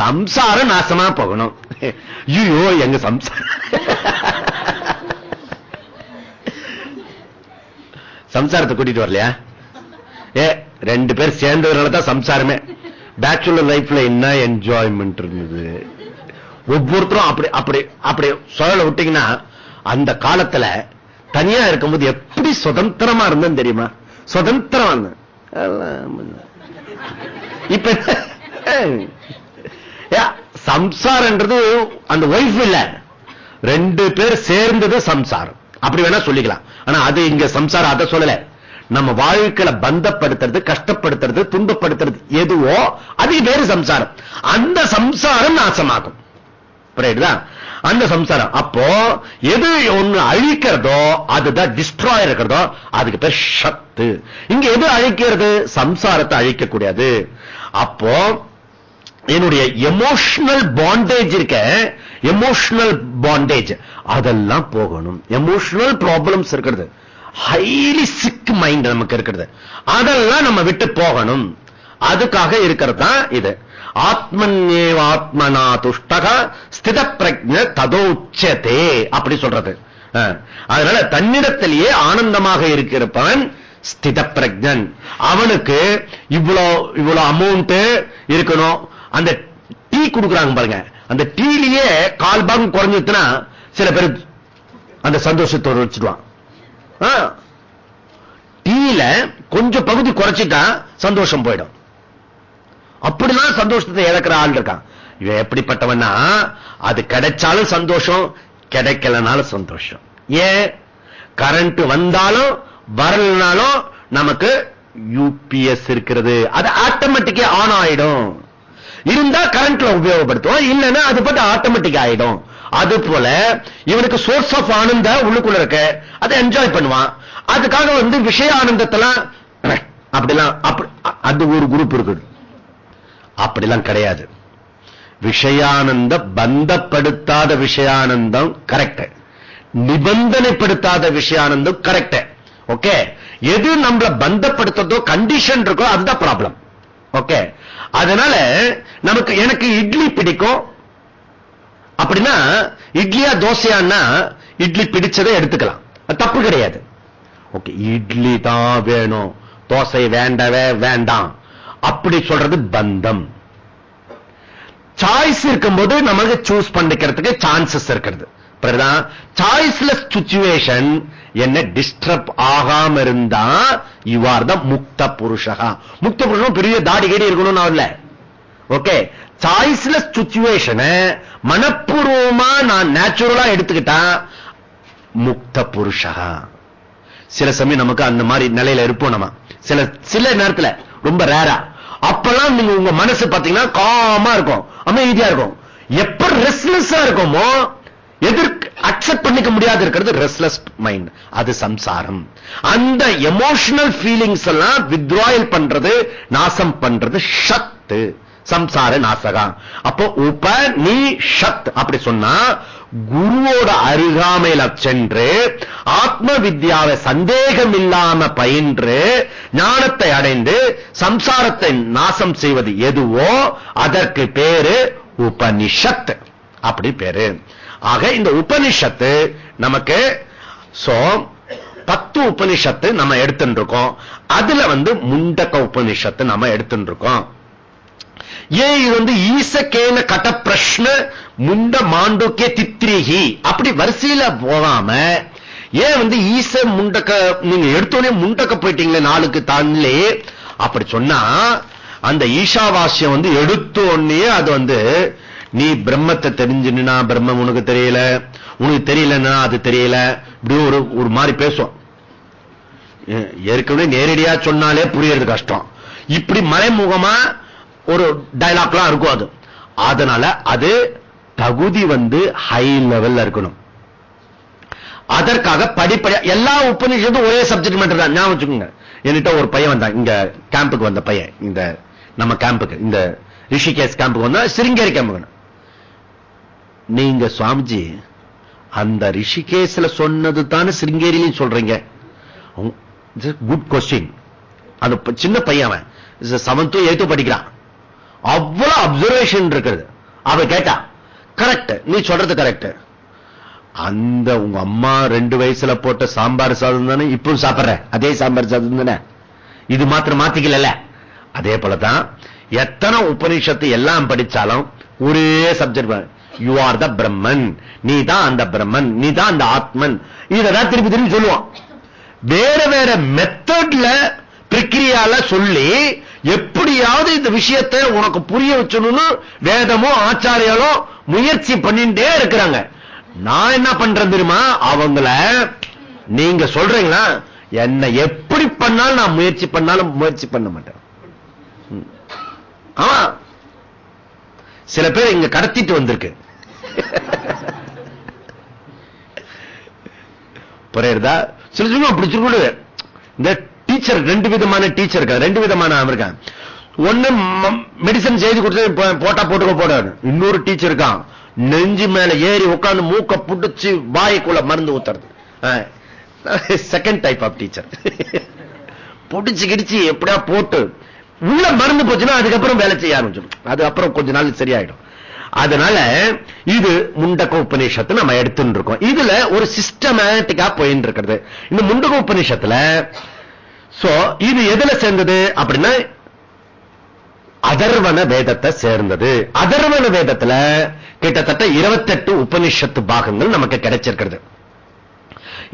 சம்சாரம் நாசமா போகணும். ஐயோ எங்க சம்சாரம் சம்சாரத்தை கூட்டிட்டு வரலையா? ஏ ரெண்டு பேர் சேர்ந்ததுனால தான் சம்சாரமே. பேச்சுலர் லைஃப்ல என்ன என்ஜாய்மெண்ட் இருந்தது? ஒவ்வொருத்தரும் அப்படி அப்படி அப்படி சுழல விட்டீங்கன்னா அந்த காலத்துல தனியா இருக்கும்போது எப்படி சுதந்திரமா இருந்தேன்னு தெரியுமா? சுதந்திரம் இப்ப சம்சார்ன்றது அந்த ஒய்ஃப் இல்ல. ரெண்டு பேர் சேர்ந்தது சம்சாரம். அப்படி வேணா சொல்லிக்கலாம். ஆனா அது இங்க சம்சாரம் அதை சொல்லல. நம்ம வாழ்க்கையில பந்தப்படுத்துறது கஷ்டப்படுத்துறது துன்பப்படுத்துறது எதுவோ அது வேறு சம்சாரம். அந்த சம்சாரம் நாசமாகும். அந்த சம்சாரம். அப்போ எது ஒண்ணு அழிக்கிறதோ அதுதான் டிஸ்ட்ராய் இருக்கிறதோ அதுக்கு பேர் சத்து. இங்க எது அழிக்கிறது? சம்சாரத்தை அழிக்க கூடாது அப்போ என்னுடைய எமோஷனல் பாண்டேஜ் இருக்க எமோஷனல் பாண்டேஜ் அதெல்லாம் போகணும். எமோஷனல் ப்ராப்ளம்ஸ் இருக்கிறது. ஹைலி சிக் மைண்ட் நமக்கு இருக்கிறது. அதெல்லாம் நம்ம விட்டு போகணும். அதுக்காக இருக்கிறது தான் இது. ஆத்மன்யேவ ஆத்மனா துஷ்டக ஸ்தித பிரஜ ததோச்சதே அப்படி சொல்றது. அதனால தன்னிடத்திலேயே ஆனந்தமாக இருக்கிறப்பவன் ஸ்தித பிரஜன் அவனுக்கு இவ்வளோ இவ்வளோ அமௌண்ட் இருக்கணும். அந்த டீ கொடுக்குறாங்க பாருங்க. அந்த டீலயே கால் பாகம் குறைஞ்சிட்டுனா சில பேர் அந்த சந்தோஷத்தோடு வச்சுடுவான் டீல கொஞ்சம் பகுதி குறைச்சிட்டா சந்தோஷம் போயிடும். அப்படிதான் சந்தோஷத்தை இழக்கிற ஆள் இருக்கான். இவன் எப்படிப்பட்டவன்னா அது கிடைச்சாலும் சந்தோஷம் கிடைக்கலனாலும் சந்தோஷம். ஏன்? கரண்ட் வந்தாலும் வரலனாலும் நமக்கு யூபிஎஸ் இருக்கிறது. அது ஆட்டோமேட்டிக்கா ஆன் ஆயிடும். இருந்தா கரண்ட்ல உபயோகப்படுத்துவோம். இல்லைன்னா அது பத்தி ஆட்டோமேட்டிக் ஆயிடும். அது போல இவனுக்கு சோர்ஸ் ஆஃப் ஆனந்த உள்ளுக்குள்ள இருக்க. அதை என்ஜாய் பண்ணுவான். அதுக்காக வந்து விஷய ஆனந்தத்தெல்லாம் அப்படிலாம் அது ஒரு குரூப் இருக்குது. அப்படிலாம் கிடையாது. விஷயானந்த பந்தப்படுத்தாத விஷயானந்தம் கரெக்ட் நிபந்தனைப்படுத்தாத விஷயானந்தம் கரெக்ட் ஓகே எது நம்மள பந்தப்படுத்ததோ கண்டிஷன் இருக்கோ அதுதான் ப்ராப்ளம் ஓகே அதனால நமக்கு எனக்கு இட்லி பிடிக்கும். அப்படின்னா இட்லியா தோசையான்னா இட்லி பிடிச்சதை எடுத்துக்கலாம். தப்பு கிடையாது. ஓகே இட்லி தான் வேணும். தோசை வேண்டவே வேண்டாம். அப்படி சொல்றது பந்தம். சாய்ஸ் இருக்கும்போது நமக்கு சூஸ் பண்ணிக்கிறதுக்கு சான்சஸ் இருக்கிறது. சாய்ஸ்லெஸ் சுச்சுவேஷன் என்ன டிஸ்டர்ப் ஆகாம இருந்தா யூ ஆர் த முக்த புருஷகா முக்த புருஷன் பெரிய தாடி கேடி இருக்கணும்னு இல்ல. ஓகே சாய்ஸ்லெஸ் சுச்சுவேஷனை மனப்பூர்வமா நான் நேச்சுரலா எடுத்துக்கிட்டா முக்த புருஷகா சில சமயம் நமக்கு அந்த மாதிரி நிலையில இருப்போம் நம்ம. சில சில நேரத்துல ரொம்ப ரேரா அப்பெல்லாம் நீங்க உங்க மனசு பாத்தீங்கன்னா காமா இருக்கும் அமைதியா இருக்கும். எப்ப ரெஸ்ட்லெஸ்ஸா இருக்குமோ எதிர்க்கு அக்செப்ட் பண்ணிக்க முடியாது இருக்கிறது ரெஸ்ட்லெஸ் மைண்ட் அது சம்சாரம். அந்த எமோஷனல் ஃபீலிங்ஸ் எல்லாம் வித்ராயல் பண்றது நாசம் பண்றது சத்து. சம்சார நாசகா. அப்போ உப நீ உபனிஷத் அப்படி சொன்னா குருவோட அருகாமையில சென்று ஆத்ம வித்யாவை சந்தேகம் இல்லாம பயின்று ஞானத்தை அடைந்து சம்சாரத்தை நாசம் செய்வது எதுவோ அதற்கு பேரு உபனிஷத் அப்படி பேரு. ஆக இந்த உபனிஷத்து நமக்கு சோ பத்து உபனிஷத்து நம்ம எடுத்துட்டு இருக்கோம் அதுல வந்து முண்டக்க உபனிஷத்து நம்ம எடுத்துட்டு இருக்கோம் ஏன் இது வந்து ஈசக்கேன கட்ட பிரஷ்ன முண்ட மாண்டுக்கே தித்ரிஹி அப்படி வரிசையில போகாம ஏன் வந்து ஈச முண்டக்க நீங்க எடுத்தோடனே முண்டக்க போயிட்டீங்களே நாளுக்கு தாங்களே அப்படி சொன்னா அந்த ஈஷாவாசியம் வந்து எடுத்தோடனே அது வந்து நீ பிரம்மத்தை தெரிஞ்சுனா பிரம்மம் உனக்கு தெரியல. உனக்கு தெரியலன்னா அது தெரியல. இப்படி ஒரு ஒரு மாதிரி பேசும் ஏற்கனவே நேரடியா சொன்னாலே புரியறது கஷ்டம். இப்படி மறைமுகமா ஒரு டைலாக்லாம் இருக்கும் அது. அதனால அது தகுதி வந்து ஹை லெவல்ல இருக்கணும். அதற்காக படிப்படியா எல்லா உபநிஷத்தும் ஒரே சப்ஜெக்ட் மட்டும் தான். ஞாபகம் வச்சுக்கோங்க. என்கிட்ட ஒரு பையன் வந்தான். இங்க கேம்புக்கு வந்த பையன். இந்த நம்ம கேம்புக்கு இந்த ரிஷிகேஷ் கேம்புக்கு வந்தா சிருங்கேரி கேம்புக்கு நீங்க சுவாமிஜி அந்த ரிஷிகேஷ்ல சொன்னது தானே சிருங்கேரியிலையும் சொல்றீங்க. குட் கொஸ்டின் அந்த சின்ன பையன் அவன். செவன்த்தோ படிக்கிறான். அவ்வளவு அப்சர்வேஷன் இருக்கிறது அவ கேட்டா கரெக்ட் நீ சொல்றது கரெக்ட் அந்த உங்க அம்மா ரெண்டு வயசுல போட்ட சாம்பார் சாதம் தானே இப்பவும் சாப்பிடுற? அதே சாம்பார் சாதம் தானே. இது மாத்திரம் மாத்திக்கல அதே போலதான் எத்தனை உபநிஷத்து எல்லாம் படிச்சாலும் ஒரே subject you are the Brahman நீ தான் அந்த பிரம்மன் நீ தான் அந்த ஆத்மன் இதான் திருப்பி திருப்பி சொல்லுவான். வேற வேற மெத்தட்ல பிரக்கிரியால சொல்லி எப்படியாவது இந்த விஷயத்தை உனக்கு புரிய வச்சணும்னு வேதமோ ஆச்சாரியாலோ முயற்சி பண்ணிட்டே இருக்கிறாங்க. நான் என்ன பண்றேன் தெரியுமா? அவங்கள நீங்க சொல்றீங்களா? என்ன எப்படி பண்ணாலும் நான் முயற்சி பண்ணாலும் முயற்சி பண்ண மாட்டேன். ஆமா. சில பேர் இங்க கடத்திட்டு வந்திருக்கு. புரியுறதா சில சொல்லுவோம் அப்படி சொல்லு இந்த டீச்சர் ரெண்டு விதமான டீச்சர் இருக்கா ரெண்டு விதமான அவன் இருக்கான் ஒண்ணு மெடிசன் செய்து கொடுத்து போட்டா போட்டுக்க போடாது. இன்னொரு டீச்சர் இருக்கான். நெஞ்சு மேல ஏறி உட்காந்து மூக்க புடிச்சு வாய்க்குள்ள மருந்து ஊத்துறது. செகண்ட் டைப் ஆஃப் டீச்சர் புடிச்சு கிடிச்சு எப்படியா போட்டு உள்ள மருந்து போச்சுன்னா அதுக்கப்புறம் வேலை செய்ய ஆரம்பிச்சிடும். அது அப்புறம் கொஞ்ச நாள் சரியாயிடும். அதனால இது முண்டக உபநிஷத்து நம்ம எடுத்துட்டு இருக்கோம் இதுல ஒரு சிஸ்டமேட்டிக்கா போயிட்டு இருக்கிறது இந்த முண்டக உபநிஷத்துல சோ இது எதுல சேர்ந்தது அப்படின்னா அதர்வன வேதத்தை சேர்ந்தது. அதர்வன வேதத்துல கிட்டத்தட்ட 28 உபனிஷத்து பாகங்கள் நமக்கு கிடைச்சிருக்கிறது.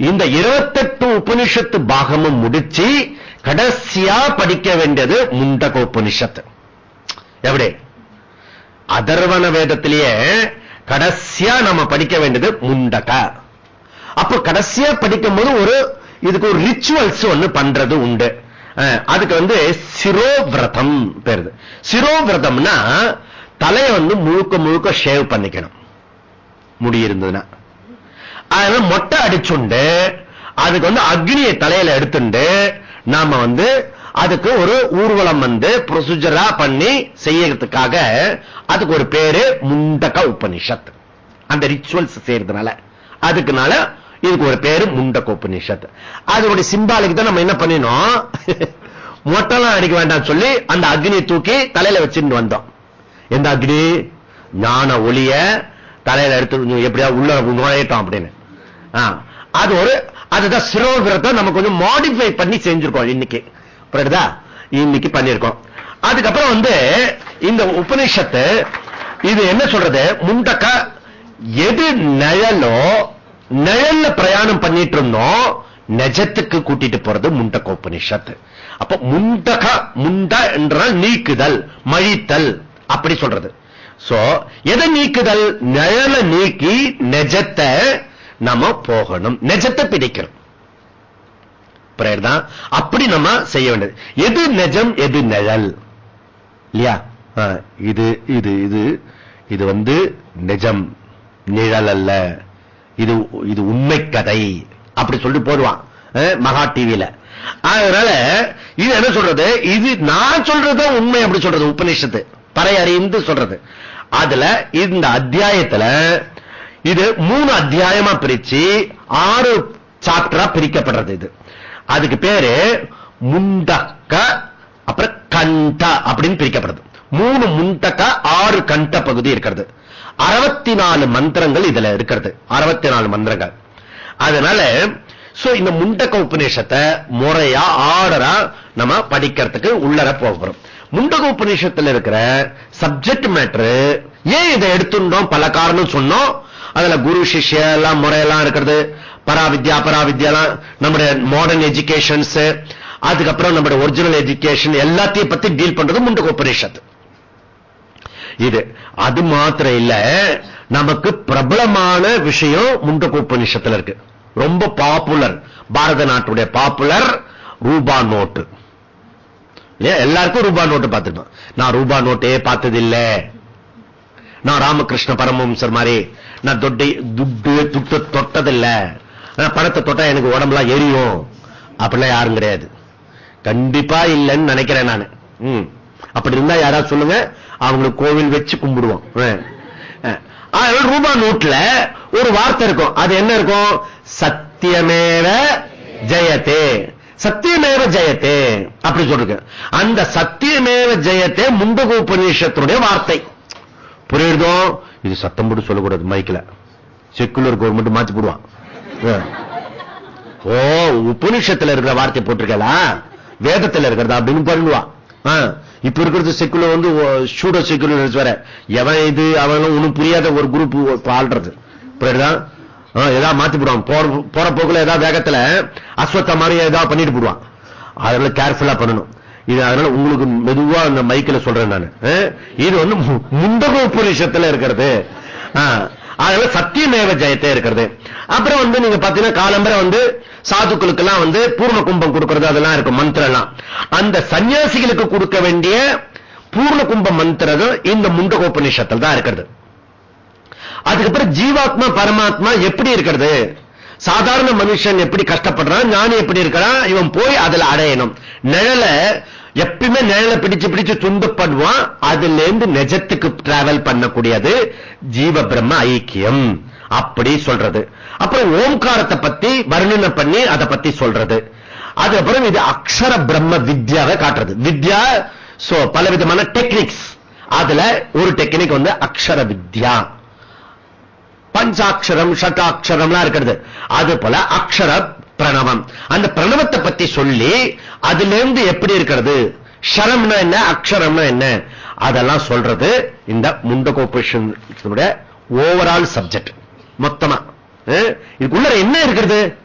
இந்த 28 உபனிஷத்து பாகமும் முடிச்சு கடைசியா படிக்க வேண்டியது முண்டக உபனிஷத்து எப்படி அதர்வன வேதத்திலேயே கடைசியா நம்ம படிக்க வேண்டியது முண்டக அப்போ கடைசியா படிக்கும் போது ஒரு இதுக்கு ஒரு ரிச்சுவல்ஸ் ஒண்ணு பண்றது உண்டு. அதுக்கு வந்து சிரோவிரதம் பேருது. சிரோவிரதம்னா தலையை வந்து முழுக்க முழுக்க ஷேவ் பண்ணிக்கணும். முடி இருந்ததுன்னா. அதனால மொட்டை அடிச்சுண்டு அதுக்கு வந்து அக்னியை தலையில எடுத்துண்டு நாம வந்து அதுக்கு ஒரு ஊர்வலம் வந்து ப்ரொசீஜரா பண்ணி செய்யறதுக்காக அதுக்கு ஒரு பேரு முண்டக உபனிஷத் அந்த ரிச்சுவல்ஸ் செய்யறதுனால. அதுக்குனால இதுக்கு ஒரு பேரு முண்டக உபனிஷத் அதனுடைய சிம்பாலுக்கு தான் நம்ம என்ன பண்ணினோம்? மொட்டெல்லாம் அடிக்க வேண்டாம் சொல்லி அந்த அக்னியை தூக்கி தலையில வச்சுட்டு வந்தோம். எந்த அக்னி? ஞான ஒளிய தலையில எடுத்து எப்படியா உள்ள நுழையட்டோம் அப்படின்னு. அது ஒரு அதுதான் சிரோவிரத்தை நம்ம கொஞ்சம் மாடிஃபை பண்ணி செஞ்சிருக்கோம் இன்னைக்கு. புரியுதா? இன்னைக்கு பண்ணிருக்கோம் அதுக்கப்புறம் வந்து இந்த உபனிஷத்து இது என்ன சொல்றது? முண்டக்க எது நிழலோ நிழல்ல பிரயாணம் பண்ணிட்டு இருந்தோம் நெஜத்துக்கு கூட்டிட்டு போறது முண்டக உபனிஷத்து அப்ப முண்டக முண்ட என்றால் நீக்குதல் மழித்தல் அப்படி சொல்றது. சோ எதை நீக்குதல்? நிழலை நீக்கி நெஜத்தை நம்ம போகணும். நெஜத்தை பிரேயர் தான். அப்படி நம்ம செய்ய வேண்டியது. எது நெஜம் எது நிழல்? இல்லையா? இது இது இது இது வந்து நிஜம். நிழல் அல்ல. இது இது உண்மை கதை. அப்படி சொல்லிட்டு போடுவான். மகா டிவியில அதனால இது என்ன சொல்றது? இது நான் சொல்றது உண்மை அப்படி சொல்றது உபநிஷத்து. பறை அறிந்து சொல்றது. அதுல இந்த அத்தியாயத்துல இது மூணு அத்தியாயமா பிரிச்சு ஆறு சாப்டரா பிரிக்கப்படுறது இது. அதுக்கு பேரு முண்டக்க அப்புறம் கண்ட அப்படின்னு பிரிக்கப்படுது. மூணு முண்டக்க ஆறு கண்ட பகுதி இருக்கிறது. அறுபத்தி நாலு மந்திரங்கள் இதுல இருக்கிறது. அறுபத்தி நாலு மந்திரங்கள். அதனால சோ இந்த முண்டக்க உபநிஷத்தை முறையா ஆர்டரா நம்ம படிக்கிறதுக்கு உள்ளர போகிறோம் முண்டக உபநிஷத்தில் இருக்கிற சப்ஜெக்ட் மேட்டர் ஏன் இதை எடுத்துட்டோம்? பல காரணம் சொன்னோம். அதுல குரு சிஷ்ய எல்லாம் முறையெல்லாம் இருக்கிறது. பராவித்யா பராவித்யாலாம் நம்முடைய மாடர்ன் எஜுகேஷன்ஸ் அதுக்கப்புறம் நம்முடைய ஒரிஜினல் எஜுகேஷன் எல்லாத்தையும் பத்தி டீல் பண்றது முண்டக உபநிஷத்து இது அது மாத்திரம் இல்ல நமக்கு பிரபலமான விஷயம் முண்டக உபநிஷத்துல இருக்கு. ரொம்ப பாப்புலர் பாரத நாட்டுடைய பாப்புலர் ரூபா நோட்டு. எல்லாருக்கும் ரூபா நோட்டு பார்த்துட்டோம் நான் ரூபா நோட்டே பார்த்ததில்லை. நான் ராமகிருஷ்ண பரமஹம்சர் மாதிரி நான் தொட்டை துட்டு துட்டு தொட்டதில்ல. பணத்தை தொட்டா எனக்கு உடம்புலாம் எரியும். அப்படிலாம் யாரும் கிடையாது. கண்டிப்பா இல்லைன்னு நினைக்கிறேன் நான். அப்படி இருந்தா யாராவது சொல்லுங்க அவங்களுக்கு கோவில் வச்சு கும்பிடுவோம். ரூபா நோட்ல ஒரு வார்த்தை இருக்கும். அது என்ன இருக்கும்? சத்தியமேவ ஜெயத்தே. சத்தியமேவ ஜெயத்தே. அப்படி சொல்லிருக்கு. அந்த சத்தியமேவ ஜெயத்தே முண்டக உபநிஷத்தினுடைய வார்த்தை. புரியுதோ இது சத்தம் போட்டு சொல்லக்கூடாது மைக்கில் செக்குலர் கவர்மெண்ட் மாத்தி போடுவான். ஓ உபனிஷத்துல இருக்கிற வார்த்தை போட்டிருக்கலாம் வேதத்துல இருக்கிறதா அப்படின்னு பண்ணுவான் இப்ப இருக்கிறது செக்குலர் வந்து சூடோ செக்குலர் வேற எவன் இது அவன் ஒண்ணும் புரியாத ஒரு குரூப் ஆள்றது. புரியுதா? ஏதாவது மாத்தி போடுவான். போற போக்குல ஏதாவது வேகத்துல அஸ்வத்த மாதிரி ஏதாவது பண்ணிட்டு போடுவான். அதனால கேர்ஃபுல்லா பண்ணணும். இது அதனால உங்களுக்கு மெதுவா அந்த மைக்கில் சொல்றேன் நான். இது வந்து முண்டக உபநிஷத்துல இருக்கிறது. அதனால சத்தியமேவ ஜெயத்தே இருக்கிறது. அப்புறம் வந்து நீங்க பாத்தீங்கன்னா காலம்பரை வந்து சாதுக்களுக்கு எல்லாம் வந்து பூர்ண கும்பம் கொடுக்கிறது அதெல்லாம் இருக்கும் மந்திரம் எல்லாம் அந்த சன்னியாசிகளுக்கு கொடுக்க வேண்டிய பூர்ண கும்ப மந்திரம் இந்த முண்டகோபநிஷத்தில் தான் இருக்கிறது. அதுக்கப்புறம் ஜீவாத்மா பரமாத்மா எப்படி இருக்கிறது? சாதாரண மனுஷன் எப்படி கஷ்டப்படுறான்? ஞானி எப்படி இருக்கிறான்? இவன் போய் அதுல அடையணும். நிழல எப்பயுமே நிழல பிடிச்சு பிடிச்சு துன்பப்படுவான் அதுல இருந்து நெஜத்துக்கு டிராவல் பண்ணக்கூடியது ஜீவ பிரம்ம ஐக்கியம். அப்படி சொல்றது. அப்புறம் ஓம்காரத்தை பத்தி வர்ணனை பண்ணி அதை பத்தி சொல்றது. அதுக்கப்புறம் இது அக்ஷர பிரம்ம வித்யாவை காட்டுறது. வித்யா சோ பல விதமான டெக்னிக்ஸ் அதுல ஒரு டெக்னிக் வந்து அக்ஷர வித்யா. பஞ்சாட்சரம் ஷட்டாட்சரம்லாம் இருக்கிறது. அது போல அக்ஷர பிரணவம். அந்த பிரணவத்தை பத்தி சொல்லி அதுல இருந்து எப்படி இருக்கிறது? ஷரம்னா என்ன? அக்ஷரம்னா என்ன? அதெல்லாம் சொல்றது இந்த முண்டகோபேஷனுடைய ஓவரால் சப்ஜெக்ட் மொத்தமா. இதுக்குள்ள என்ன இருக்கிறது?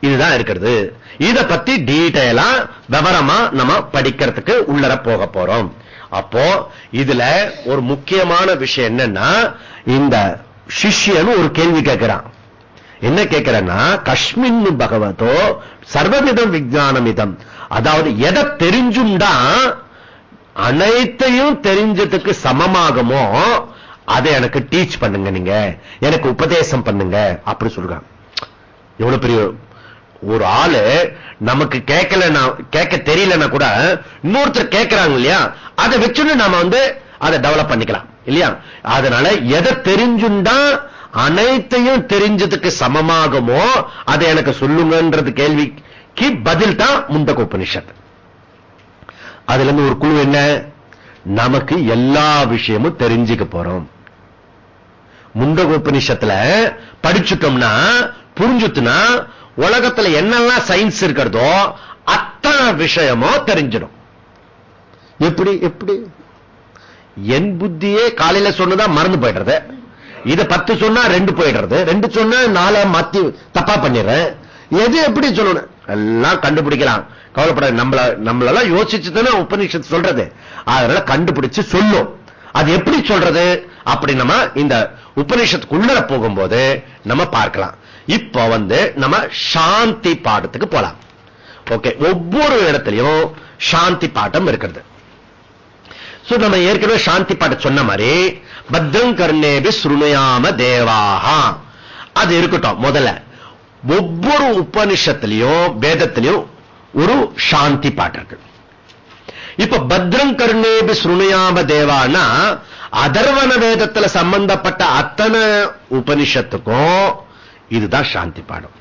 இதுதான் இருக்கிறது. இத பத்தி டீட்டெயிலா விவரமா நம்ம படிக்கிறதுக்கு உள்ளர போக போறோம். அப்போ இதுல ஒரு முக்கியமான விஷயம் என்னன்னா இந்த சிஷ்யன் ஒரு கேள்வி கேட்கிறான் என்ன கேட்கிறேன்னா கஷ்மின் பகவதோ சர்வவிதம் விஜானமிதம். அதாவது எதை தெரிஞ்சுண்டா அனைத்தையும் தெரிஞ்சதுக்கு சமமாகுமோ அதை எனக்கு டீச் பண்ணுங்க நீங்க. எனக்கு உபதேசம் பண்ணுங்க அப்படி சொல்றாங்க எவ்வளவு பெரிய ஒரு ஆளு நமக்கு கேட்கலன்னா கேட்க தெரியலன்னா கூட இன்னொருத்தர் கேட்கிறாங்க இல்லையா அதை வச்சுன்னு நாம வந்து அதை டெவலப் பண்ணிக்கலாம் இல்லையா? அதனால எதை தெரிஞ்சுண்டா அனைத்தையும் தெரிஞ்சதுக்கு சமமாகுமோ அதை எனக்கு சொல்லுங்கன்றது கேள்விக்கு பதில் தான் முண்டக உபனிஷத் அதுல இருந்து ஒரு குழு என்ன? நமக்கு எல்லா விஷயமும் தெரிஞ்சுக்க போறோம். முண்டக உபனிஷத்துல படிச்சுட்டோம்னா புரிஞ்சுட்டுனா உலகத்துல என்னெல்லாம் சயின்ஸ் இருக்கிறதோ அத்தனை விஷயமோ தெரிஞ்சிடும். எப்படி எப்படி? என் புத்தியே காலையில சொன்னதா மறந்து போயிடுறது. இத பத்து சொன்னா ரெண்டு போயிடுறது. ரெண்டு சொன்னா நாளை மாத்தி தப்பா பண்ணிடுறேன். எது எப்படி சொல்லணும்? எல்லாம் கண்டுபிடிக்கலாம். கவலைப்பட நம்மள நம்மளெல்லாம் யோசிச்சு தானே உபநிஷத்து சொல்றது. அதனால கண்டுபிடிச்சு சொல்லும். அது எப்படி சொல்றது? அப்படி நம்ம இந்த உபநிஷத்துக்குள்ள போகும்போது நம்ம பார்க்கலாம். இப்ப வந்து நம்ம சாந்தி பாடத்துக்கு போலாம். ஓகே ஒவ்வொரு இடத்துலயும் சாந்தி பாட்டம் இருக்கிறது. நம்ம ஏற்கனவே சாந்தி பாட்டு சொன்ன மாதிரி பத்ரம் கர்ணேபி சுருணையாம தேவாகா அது இருக்கட்டும் முதல்ல. ஒவ்வொரு உபனிஷத்திலையும் வேதத்திலையும் ஒரு சாந்தி பாட்டு இருக்கு. இப்ப பத்ரம் கருணேபி சுருணையாம தேவானா அதர்வன வேதத்துல சம்பந்தப்பட்ட அத்தனை உபனிஷத்துக்கும் இதுதான் சாந்தி பாடம்.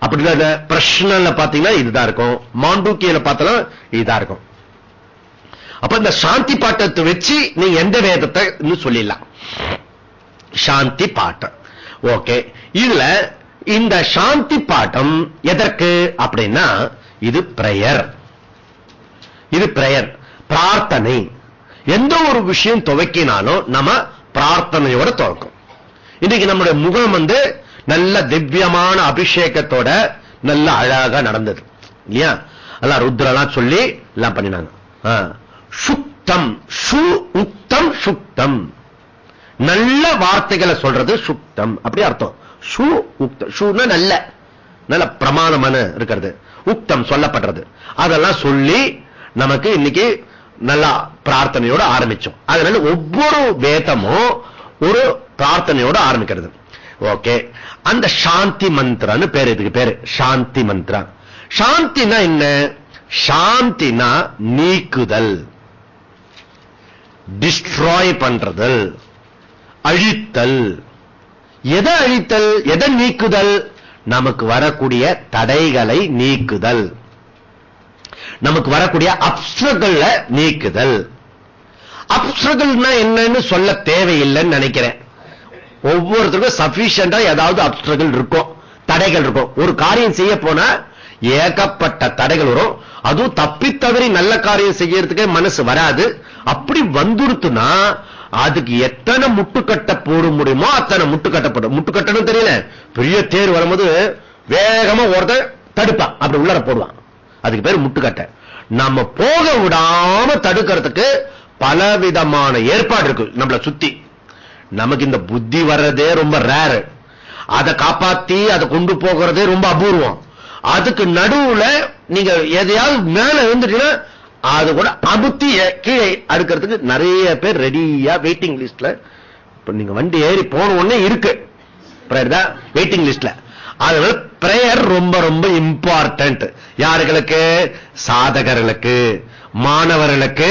அப்படின்னா பிரஷ்னல பாத்தீங்கன்னா இதுதான் இருக்கும். மாண்டூக்கியில பார்த்தாலும் இதுதான் இருக்கும். அப்ப இந்த சாந்தி பாட்டத்தை வச்சு நீ எந்த வேதத்தை சொல்லிடலாம். சாந்தி பாட்டம் ஓகே. இதுல இந்த சாந்தி பாட்டம் எதற்கு அப்படின்னா இது பிரயர். இது பிரயர். பிரார்த்தனை. எந்த ஒரு விஷயம் துவக்கினாலும் நம்ம பிரார்த்தனையோட துவக்கும். இன்னைக்கு நம்முடைய முகம் வந்து நல்ல திவ்யமான அபிஷேகத்தோட நல்ல அழகா நடந்தது. இல்லையா? எல்லாம் ருத்ரெல்லாம் சொல்லி எல்லாம் பண்ணினாங்க. சுத்தம் சு உத்தம் சுத்தம். நல்ல வார்த்தைகளை சொல்றது சுத்தம். அப்படி அர்த்தம். சு உக்தம் ஷூனா நல்ல நல்ல பிரமாணமான இருக்கிறது. உக்தம் சொல்லப்படுறது. அதெல்லாம் சொல்லி நமக்கு இன்னைக்கு நல்லா பிரார்த்தனையோட ஆரம்பிச்சோம். அதனால ஒவ்வொரு வேதமும் ஒரு பிரார்த்தனையோட ஆரம்பிக்கிறது. ஓகே. அந்த சாந்தி மந்திரன்னு பேர் இதுக்கு பேரு. சாந்தி மந்திரம் சாந்தினா என்ன? சாந்தினா நீக்குதல். டிஸ்ட்ராய் பண்றதல் அழித்தல். எதை அழித்தல் எதை நீக்குதல்? நமக்கு வரக்கூடிய தடைகளை நீக்குதல். நமக்கு வரக்கூடிய அப்சகல்ல நீக்குதல். அப்சர்கள்னா என்னன்னு சொல்ல தேவையில்லைன்னு நினைக்கிறேன். ஒவ்வொருத்தருக்கும் சபிஷியண்டா ஏதாவது அப்சகல் இருக்கும் தடைகள் இருக்கும். ஒரு காரியம் செய்ய போனா ஏகப்பட்ட தடைகள் வரும். அதுவும் தப்பி தவறி நல்ல காரியம் செய்யறதுக்கே மனசு வராது. அப்படி வந்துருத்துனா அதுக்கு எத்தனை முட்டுக்கட்ட போட முடியுமோ அத்தனை முட்டுக்கட்டப்படும் முட்டுக்கட்டணும் தெரியல. பெரிய தேர் வரும்போது வேகமா ஒருத்த தடுப்பான். அப்படி உள்ளர போடுவான். அதுக்கு பேர் முட்டுக்கட்டை. நம்ம போக விடாம தடுக்கிறதுக்கு பலவிதமான ஏற்பாடு இருக்கு நம்மளை சுத்தி. நமக்கு இந்த புத்தி வர்றதே ரொம்ப ரேரு அதை காப்பாத்தி அதை கொண்டு போகிறதே ரொம்ப அபூர்வம். அதுக்கு நடுவுல நீங்க எதையாவது மேல இருந்துட்டீங்கன்னா அது கூட அபுத்திய கீழே அடுக்கிறதுக்கு நிறைய பேர் ரெடியா வெயிட்டிங் லிஸ்ட்ல இப்ப நீங்க வண்டி ஏறி போன உடனே இருக்கு. வெயிட்டிங் லிஸ்ட்ல அதனால பிரேயர் ரொம்ப ரொம்ப இம்பார்ட்டன்ட் யாருகளுக்கு? சாதகர்களுக்கு மாணவர்களுக்கு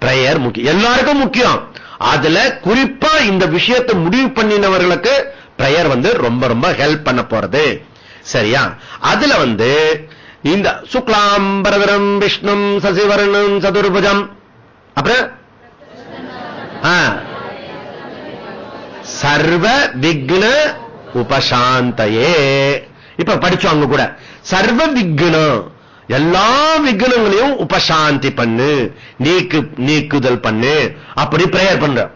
பிரேயர் முக்கியம். எல்லாருக்கும் முக்கியம். அதுல குறிப்பா இந்த விஷயத்தை முடிவு பண்ணினவர்களுக்கு பிரேயர் வந்து ரொம்ப ரொம்ப ஹெல்ப் பண்ண போறது. சரியா? அதுல வந்து இந்த சுக்லாம்பரதரம் விஷ்ணும் சசிவர்ணம் சதுர்புஜம். அப்புறம்? சர்வ விக்ன உபசாந்தையே. இப்ப படிச்சோம் அங்க கூட. சர்வ விக்னம் எல்லா விக்னங்களையும் உபசாந்தி பண்ணு. நீக்கு நீக்குதல் பண்ணு. அப்படி பிரேயர் பண்ற.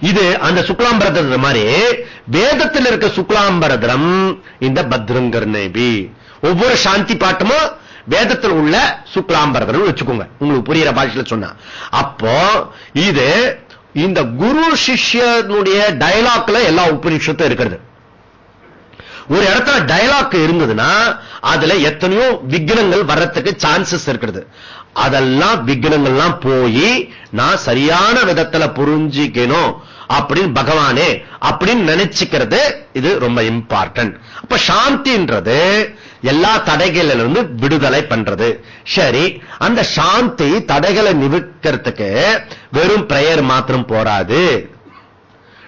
இது அந்த சுக்லாம்பரதம் மாதிரி வேதத்தில் இருக்க சுக்லாம்பரதம் இந்த பத்ரங்கர் நேபி. ஒவ்வொரு சாந்தி பாட்டமும் வேதத்தில் உள்ள சுக்லாம்பரதம் வச்சுக்கோங்க. உங்களுக்கு புரியுற பாஷையில் சொன்னா. அப்போ இது இந்த குரு சிஷ்யனுடைய டயலாக்ல எல்லா உபநிஷத்தும் இருக்கிறது. ஒரு இடத்துல டயலாக் இருந்ததுன்னா அதுல எத்தனையோ விக்னங்கள் வர்றதுக்கு சான்சஸ் இருக்கிறது. அதெல்லாம் விக்னங்கள்லாம் போய் நான் சரியான விதத்துல புரிஞ்சிக்கணும் அப்படின்னு பகவானே அப்படின்னு நினைச்சுக்கிறது இது ரொம்ப இம்பார்ட்டன்ட் அப்ப சாந்தின்றது எல்லா தடைகளிலிருந்து விடுதலை பண்றது. சரி அந்த சாந்தி தடைகளை நிவிக்கிறதுக்கு வெறும் பிரேயர் மாத்திரம் போராது.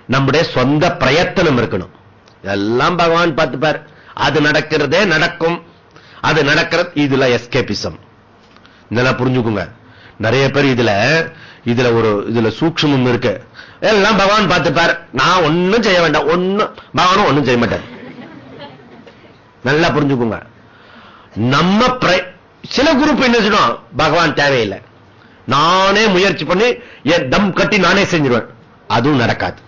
நம்முடைய சொந்த பிரயத்தனம் இருக்கணும். எல்லாம் பகவான் பார்த்துப்பார். அது நடக்கிறதே நடக்கும். அது நடக்கிறது இதுல எஸ்கேபிசம் இதெல்லாம் புரிஞ்சுக்குங்க. நிறைய பேர் இதுல இதுல ஒரு இதுல சூக்ஷமும் இருக்கு. எல்லாம் பகவான் பார்த்துப்பார். நான் ஒன்னும் செய்ய வேண்டாம். ஒன்னும் பகவானும் ஒன்னும் செய்ய மாட்டேன் நல்லா புரிஞ்சுக்குங்க. நம்ம சில குரூப் என்ன செய்யணும் பகவான் தேவையில்லை. நானே முயற்சி பண்ணி என் தம் கட்டி நானே செஞ்சிருவேன். அதுவும் நடக்காது.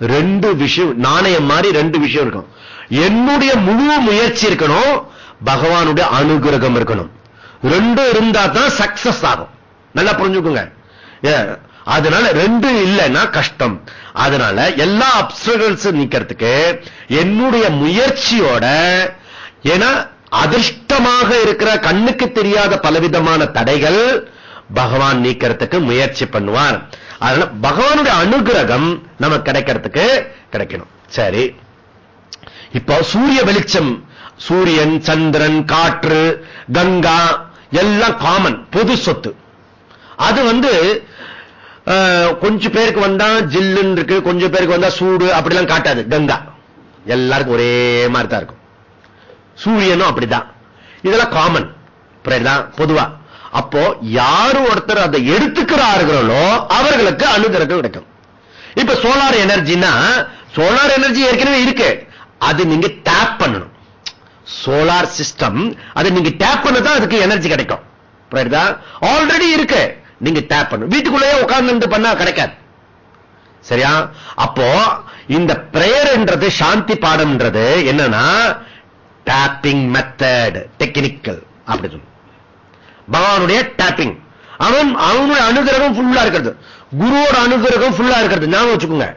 ரெண்டு விஷயம் நாணயம் மாதிரி ரெண்டு விஷயம் இருக்கும் என்னுடைய முழு முயற்சி இருக்கணும். பகவானுடைய அனுகிரகம் இருக்கணும். ரெண்டும் இருந்தா தான் சக்சஸ் ஆகும். நல்லா புரிஞ்சுக்குங்க. அதனால ரெண்டு இல்லைன்னா கஷ்டம். அதனால எல்லா அப்சகல்ஸ் நீக்கிறதுக்கு என்னுடைய முயற்சியோட ஏன்னா அதிர்ஷ்டமாக இருக்கிற கண்ணுக்கு தெரியாத பலவிதமான தடைகள் பகவான் நீக்கிறதுக்கு முயற்சி பண்ணுவார். அதனால பகவானுடைய அனுகிரகம் நமக்கு கிடைக்கிறதுக்கு கிடைக்கணும். சரி. இப்போ சூரிய வெளிச்சம். சூரியன் சந்திரன் காற்று கங்கா எல்லாம் காமன் பொது சொத்து. அது வந்து கொஞ்சம் பேருக்கு வந்தா ஜில்லுன்னு இருக்கு கொஞ்சம் பேருக்கு வந்தா சூடு அப்படிலாம் காட்டாது கங்கா. எல்லாருக்கும் ஒரே மாதிரி தான் இருக்கும். சூரியனும் அப்படிதான். இதெல்லாம் காமன் பொதுவா. அப்போ யாரு ஒருத்தர் அதை எடுத்துக்கிறார்களோ அவர்களுக்கு அனுகிரகம் கிடைக்கும். இப்ப சோலார் எனர்ஜினா சோலார் எனர்ஜி ஏற்கனவே இருக்கு. அது நீங்க டேப் பண்ணணும். சோலார் சிஸ்டம் அதை நீங்க டேப் பண்ணதான் அதுக்கு எனர்ஜி கிடைக்கும். ஆல்ரெடி இருக்கு. நீங்க டேப் பண்ணணும் வீட்டுக்குள்ளேயே உட்கார்ந்து பண்ணா கிடைக்காது. சரியா? அப்போ இந்த பிரேயர்ன்றது சாந்தி பாடம்ன்றது என்னன்னா டேப்பிங் மெத்தட் டெக்னிக்கல் அப்படி சொல்லு. பகவானுடைய டேப்பிங் அவன் அவனுடைய அனுகிரகம் ஃபுல்லா இருக்கிறது. குருவோட அனுகிரகம் ஃபுல்லா இருக்கிறது. ஞாபகம் வச்சுக்கோங்க.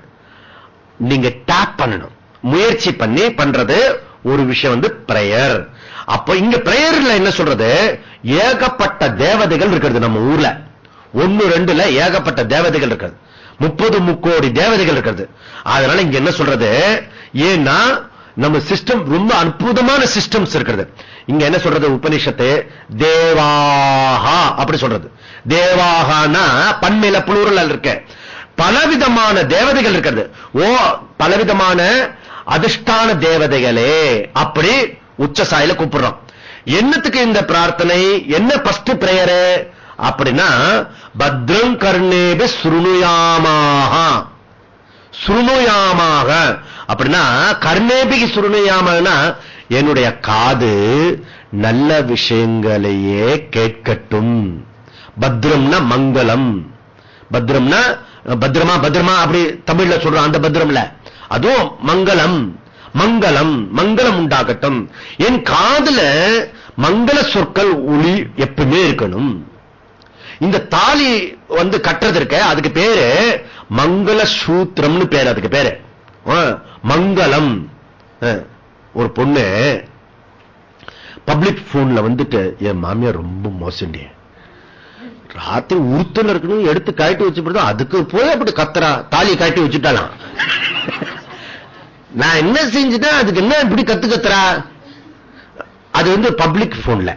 நீங்க டேப் பண்ணணும். முயற்சி பண்ணி பண்றது ஒரு விஷயம் வந்து பிரேயர் அப்ப இங்க பிரேயர்ல என்ன சொல்றது? ஏகப்பட்ட தேவதைகள் இருக்கிறது நம்ம ஊர்ல. ஒன்னு ரெண்டுல ஏகப்பட்ட தேவதைகள் இருக்கிறது. முப்பது முக்கோடி தேவதைகள் இருக்கிறது. அதனால இங்க என்ன சொல்றது? ஏன்னா நம்ம சிஸ்டம் ரொம்ப அற்புதமான சிஸ்டம்ஸ் இருக்கிறது. இங்க என்ன சொல்றது உபனிஷத்து தேவாகா அப்படி சொல்றது. தேவாகானா பன்மையில புளூரல் இருக்க. பலவிதமான தேவதைகள் இருக்கிறது. ஓ பலவிதமான அதிர்ஷ்டான தேவதைகளே அப்படி உச்ச சாயில கூப்பிடுறோம். என்னத்துக்கு இந்த பிரார்த்தனை? என்ன பஸ்ட் பிரேயரு அப்படின்னா பத்ரம் கர்ணேபி சுருணுயாமாக. சுருணுயாமாக. அப்படின்னா கர்ணேபிக்கு சுருணுயாமன்னா என்னுடைய காது நல்ல விஷயங்களையே கேட்கட்டும். பத்ரம்னா மங்களம். பத்ரம்னா பத்ரமா பத்ரமா அப்படி தமிழ்ல சொல்றோம் அந்த பத்ரம்ல. அதுவும் மங்களம் மங்களம் மங்களம் உண்டாகட்டும். என் காதுல மங்கள சொற்கள் ஒளி எப்பவுமே இருக்கணும். இந்த தாலி வந்து கட்டுறது இருக்க அதுக்கு பேரு மங்கள சூத்திரம்னு பேரு அதுக்கு பேரு. மங்களம். ஒரு பொண்ணு பப்ளிக் போன்ல வந்துட்டு என் மாமியார் ரொம்ப மோசண்டி. ராத்திரி உறுத்தல் இருக்கணும் எடுத்து கட்டி வச்சு அதுக்கு போய் அப்படி கத்துறா தாலி கட்டி வச்சுட்டாலாம் நான் என்ன செஞ்சுட்டேன் அதுக்கு என்ன இப்படி கத்து கத்துறா? அது வந்து பப்ளிக் போன்ல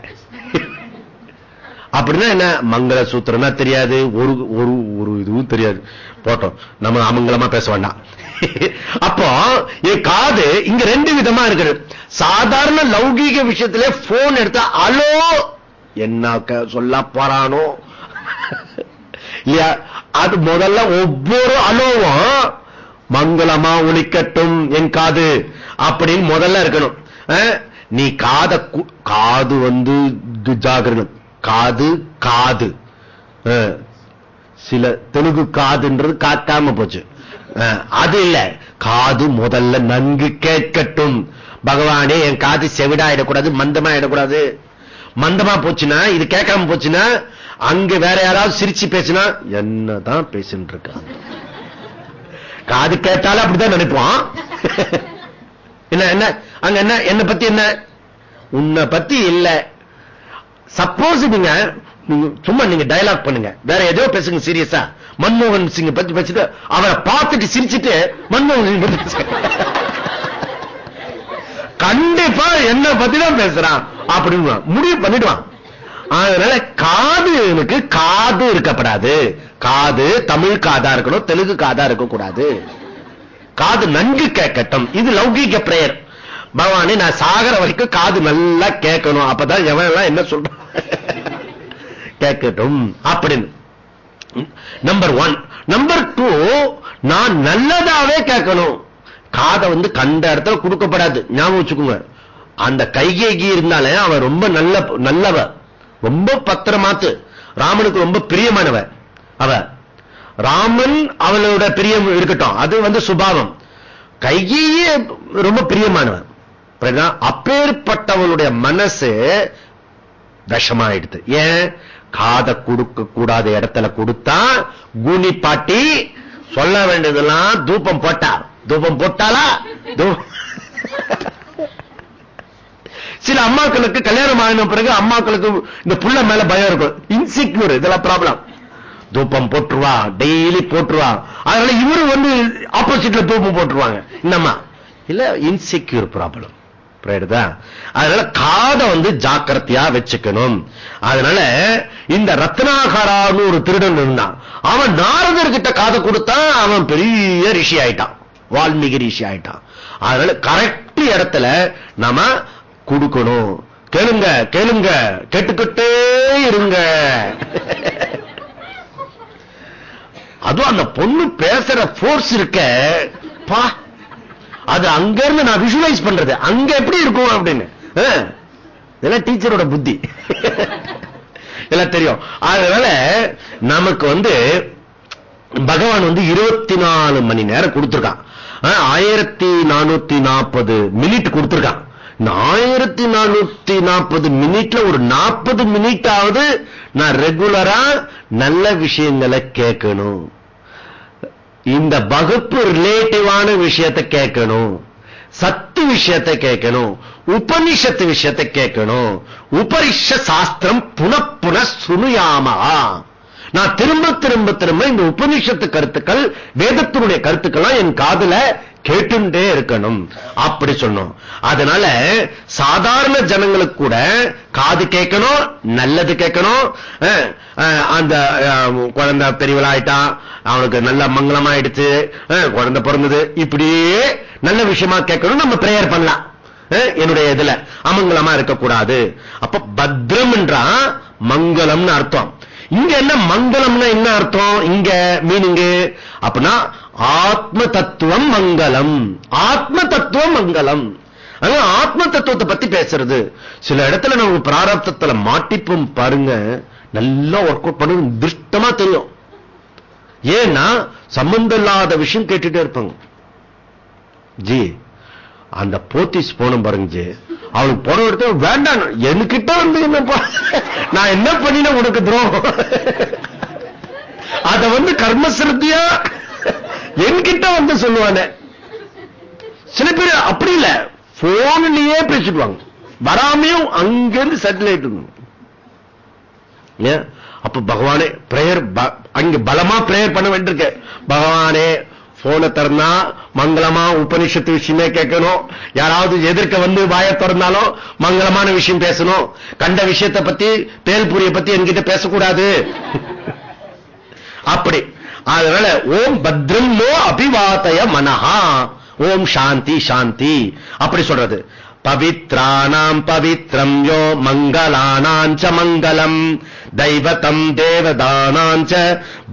அப்படின்னா என்ன? மங்கள சூத்திரம்னா தெரியாது ஒரு ஒரு ஒரு இதுவும் தெரியாது. போட்டோம். நம்ம அமங்கலமா பேச வேண்டாம். அப்போ என் காது இங்க ரெண்டு விதமா இருக்கு சாதாரண லௌகீக விஷயத்திலே போன் எடுத்தா அலோ என்ன சொல்ல போறானோ? இல்லையா? அது முதல்ல ஒவ்வொரு அலோவும் மங்களமா ஒழிக்கட்டும் என் காது. அப்படின்னு முதல்ல இருக்கணும். நீ காத காது வந்து ஜாகிரதை காது காது. சில தெலுங்கு காதுன்றது காக்காம போச்சு. அது இல்ல. காது முதல்ல நன்கு கேட்கட்டும். பகவானே என் காது செவிடாயிடக்கூடாது மந்தமா ஆயிடக்கூடாது மந்தமா போச்சுன்னா இது கேட்காம போச்சுன்னா அங்க வேற யாராவது சிரிச்சு பேசுனா என்னதான் பேசிட்டு இருக்காங்க காது கேட்டாலும் அப்படித்தான் நினைப்பான். என்ன என்ன அங்க என்ன என்ன பத்தி என்ன? உன்னை பத்தி இல்ல. சப்போஸ் நீங்க சும்மா நீங்க டயலாக் பண்ணுங்க. வேற ஏதோ பேசுங்க சீரியஸா மன்மோகன் சிங் பத்தி பேசிட்டு அவரை பார்த்துட்டு சிரிச்சுட்டு மன்மோகன் சிங் பத்தி கண்டிப்பா என்ன பத்தி தான் பேசுறான். அப்படின்னு முடிவு பண்ணிடுவான். அதனால காது எனக்கு காது இருக்கப்படாது. காது தமிழ் காதா இருக்கணும் தெலுங்கு காதா இருக்க கூடாது காது நன்கு கேட்கட்டும். இது லௌகீக பிரேயர் பகவானே நான் சாகர வரைக்கும் காது நல்லா கேட்கணும். அப்பதான் எவன் எல்லாம் என்ன சொல்றான்? கேட்கட்டும். அப்படின்னு. நம்பர் ஒன் நம்பர் டூ நான் நல்லதாவே கேட்கணும். காதை வந்து கண்ட இடத்துல கொடுக்கப்படாது. ஞாபகம் வச்சுக்கோங்க. அந்த கைகேகி இருந்தாலே அவன் ரொம்ப நல்ல நல்லவன். ரொம்ப பத்திரமாத்து. ராமனுக்கு ரொம்ப பிரியமானவ அவ ராமன் அவளோட பிரியம் இருக்கட்டும். அது வந்து சுபாவம். கையே ரொம்ப பிரியமானவன் அப்பேற்பட்டவளுடைய மனசு விஷமாயிடுது. ஏன்? காதை கொடுக்க கூடாத இடத்துல கொடுத்தா குனி பாட்டி சொல்ல வேண்டியதெல்லாம் தூபம் போட்டா தூபம் போட்டாலா சில அம்மாக்களுக்கு கல்யாணம் ஆகின பிறகு அம்மாக்களுக்கு இந்த புள்ள மேல பயம் இருக்கும். இன்செக்யூர் இதெல்லாம் ப்ராப்ளம் தூப்பம் போட்டுருவா டெய்லி போட்டுருவா. அதனால இவரு வந்து ஆப்போசிட்ல தூப்பம் போட்டுருவாங்க. இந்த இல்ல இன்செக்யூர் ப்ராப்ளம் அதனால காதை வந்து ஜாக்கிரதையா வச்சுக்கணும். அதனால இந்த ரத்னாகரான்னு ஒரு திருடன் இருந்தான் அவன் நாரதர்கிட்ட காதை கொடுத்தா அவன் பெரிய ரிஷி ஆயிட்டான். வால்மீகி ரிஷி ஆயிட்டான். அதனால கரெக்ட் இடத்துல நாம கொடுக்கணும். கேளுங்க கேளுங்க கேட்டுக்கிட்டே இருங்க. அதுவும் அந்த பொண்ணு பேசுற போர்ஸ் இருக்க. பா அது அங்க இருந்து நான் விஷுவலைஸ் பண்றது. அங்க எப்படி இருக்கும் அப்படின்னு. இதெல்லாம் டீச்சரோட புத்தி. எல்லாம் தெரியும். அதனால நமக்கு வந்து பகவான் வந்து இருபத்தி நாலு மணி நேரம் கொடுத்திருக்கான். ஆயிரத்தி நானூத்தி நாற்பது மினிட் கொடுத்திருக்கான். இந்த ஆயிரத்தி நானூத்தி நாற்பது மினிட்ல ஒரு நாற்பது மினிட்டாவது நான் ரெகுலரா நல்ல விஷயங்களை கேட்கணும். இந்த வகுப்பு ரிலேட்டிவான விஷயத்தை கேட்கணும். சத்து விஷயத்தை கேட்கணும். உபனிஷத்து விஷயத்தை கேட்கணும். உபரிஷ சாஸ்திரம் புன புன சுனுயாமா. நான் திரும்ப திரும்ப திரும்ப இந்த உபனிஷத்து கருத்துக்கள் வேதத்தினுடைய கருத்துக்கள்லாம் என் காதுல கேட்டுண்டே இருக்கணும். அப்படி சொன்னோம். அதனால சாதாரண ஜனங்களுக்கு கூட காது கேட்கணும் நல்லது கேட்கணும். அஹ், அந்த அஹ், குழந்தை பெரியவளாயிட்டான் அவனுக்கு நல்ல மங்களமாயிடுச்சு. அஹ், குழந்தை பிறந்தது. இப்படியே நல்ல விஷயமா கேட்கணும் நம்ம பிரேயர் பண்ணலாம். என்னுடைய இதுல. அமங்கலமா இருக்கக்கூடாது. அப்ப பத்ரம் என்றா மங்களம்னு அர்த்தம். இங்க என்ன மங்களம்னா என்ன அர்த்தம்? இங்க மீனிங் அப்படின்னா ஆத்ம தத்துவம் மங்களம். ஆத்ம தத்துவம் மங்களம். ஆத்ம தத்துவத்தை பத்தி பேசுறது. சில இடத்துல நம்ம பிராரப்தத்துல மாட்டிப்போம் பாருங்க. நல்லா ஒர்க் அவுட் பண்ணு திருஷ்டமா தெரியும். ஏன்னா சம்பந்தம் இல்லாத விஷயம் கேட்டுட்டே இருப்பாங்க. ஜி அந்த போத்தீஸ் போனும் பாருங்க ஜி. அவனுக்கு போன எடுத்த வேண்டாம் என்கிட்ட வந்து என்னப்பா நான் என்ன பண்ணின உனக்கு துரோகம்? அத வந்து கர்மசிரத்தியா என்கிட்ட வந்து சொல்லுவானே. சில பேர் அப்படி இல்ல. போன்லயே பேசிடுவாங்க வராமையும் அங்கிருந்து சேட்டலைட் ஏன்? அப்ப பகவானே பிரேயர் அங்க பலமா பிரேயர் பண்ண வேண்டியிருக்க. பகவானே போனை திறந்தா மங்களமா உபனிஷத்து விஷயமே கேட்கணும். யாராவது எதிர்க்க வந்து வாய திறந்தாலும் மங்களமான விஷயம் பேசணும். கண்ட விஷயத்தை பத்தி பேல்புரிய பத்தி என்கிட்ட பேசக்கூடாது. அப்படி. அதனால ஓம் பத்ரம் நோ அபிவாதய மனஹா. ஓம் சாந்தி சாந்தி. அப்படி சொல்றது. பவித்ராணாம் பவித்ரம் யோ மங்களானாஞ்ச மங்களம் தேவதானாம் தேவதானாஞ்ச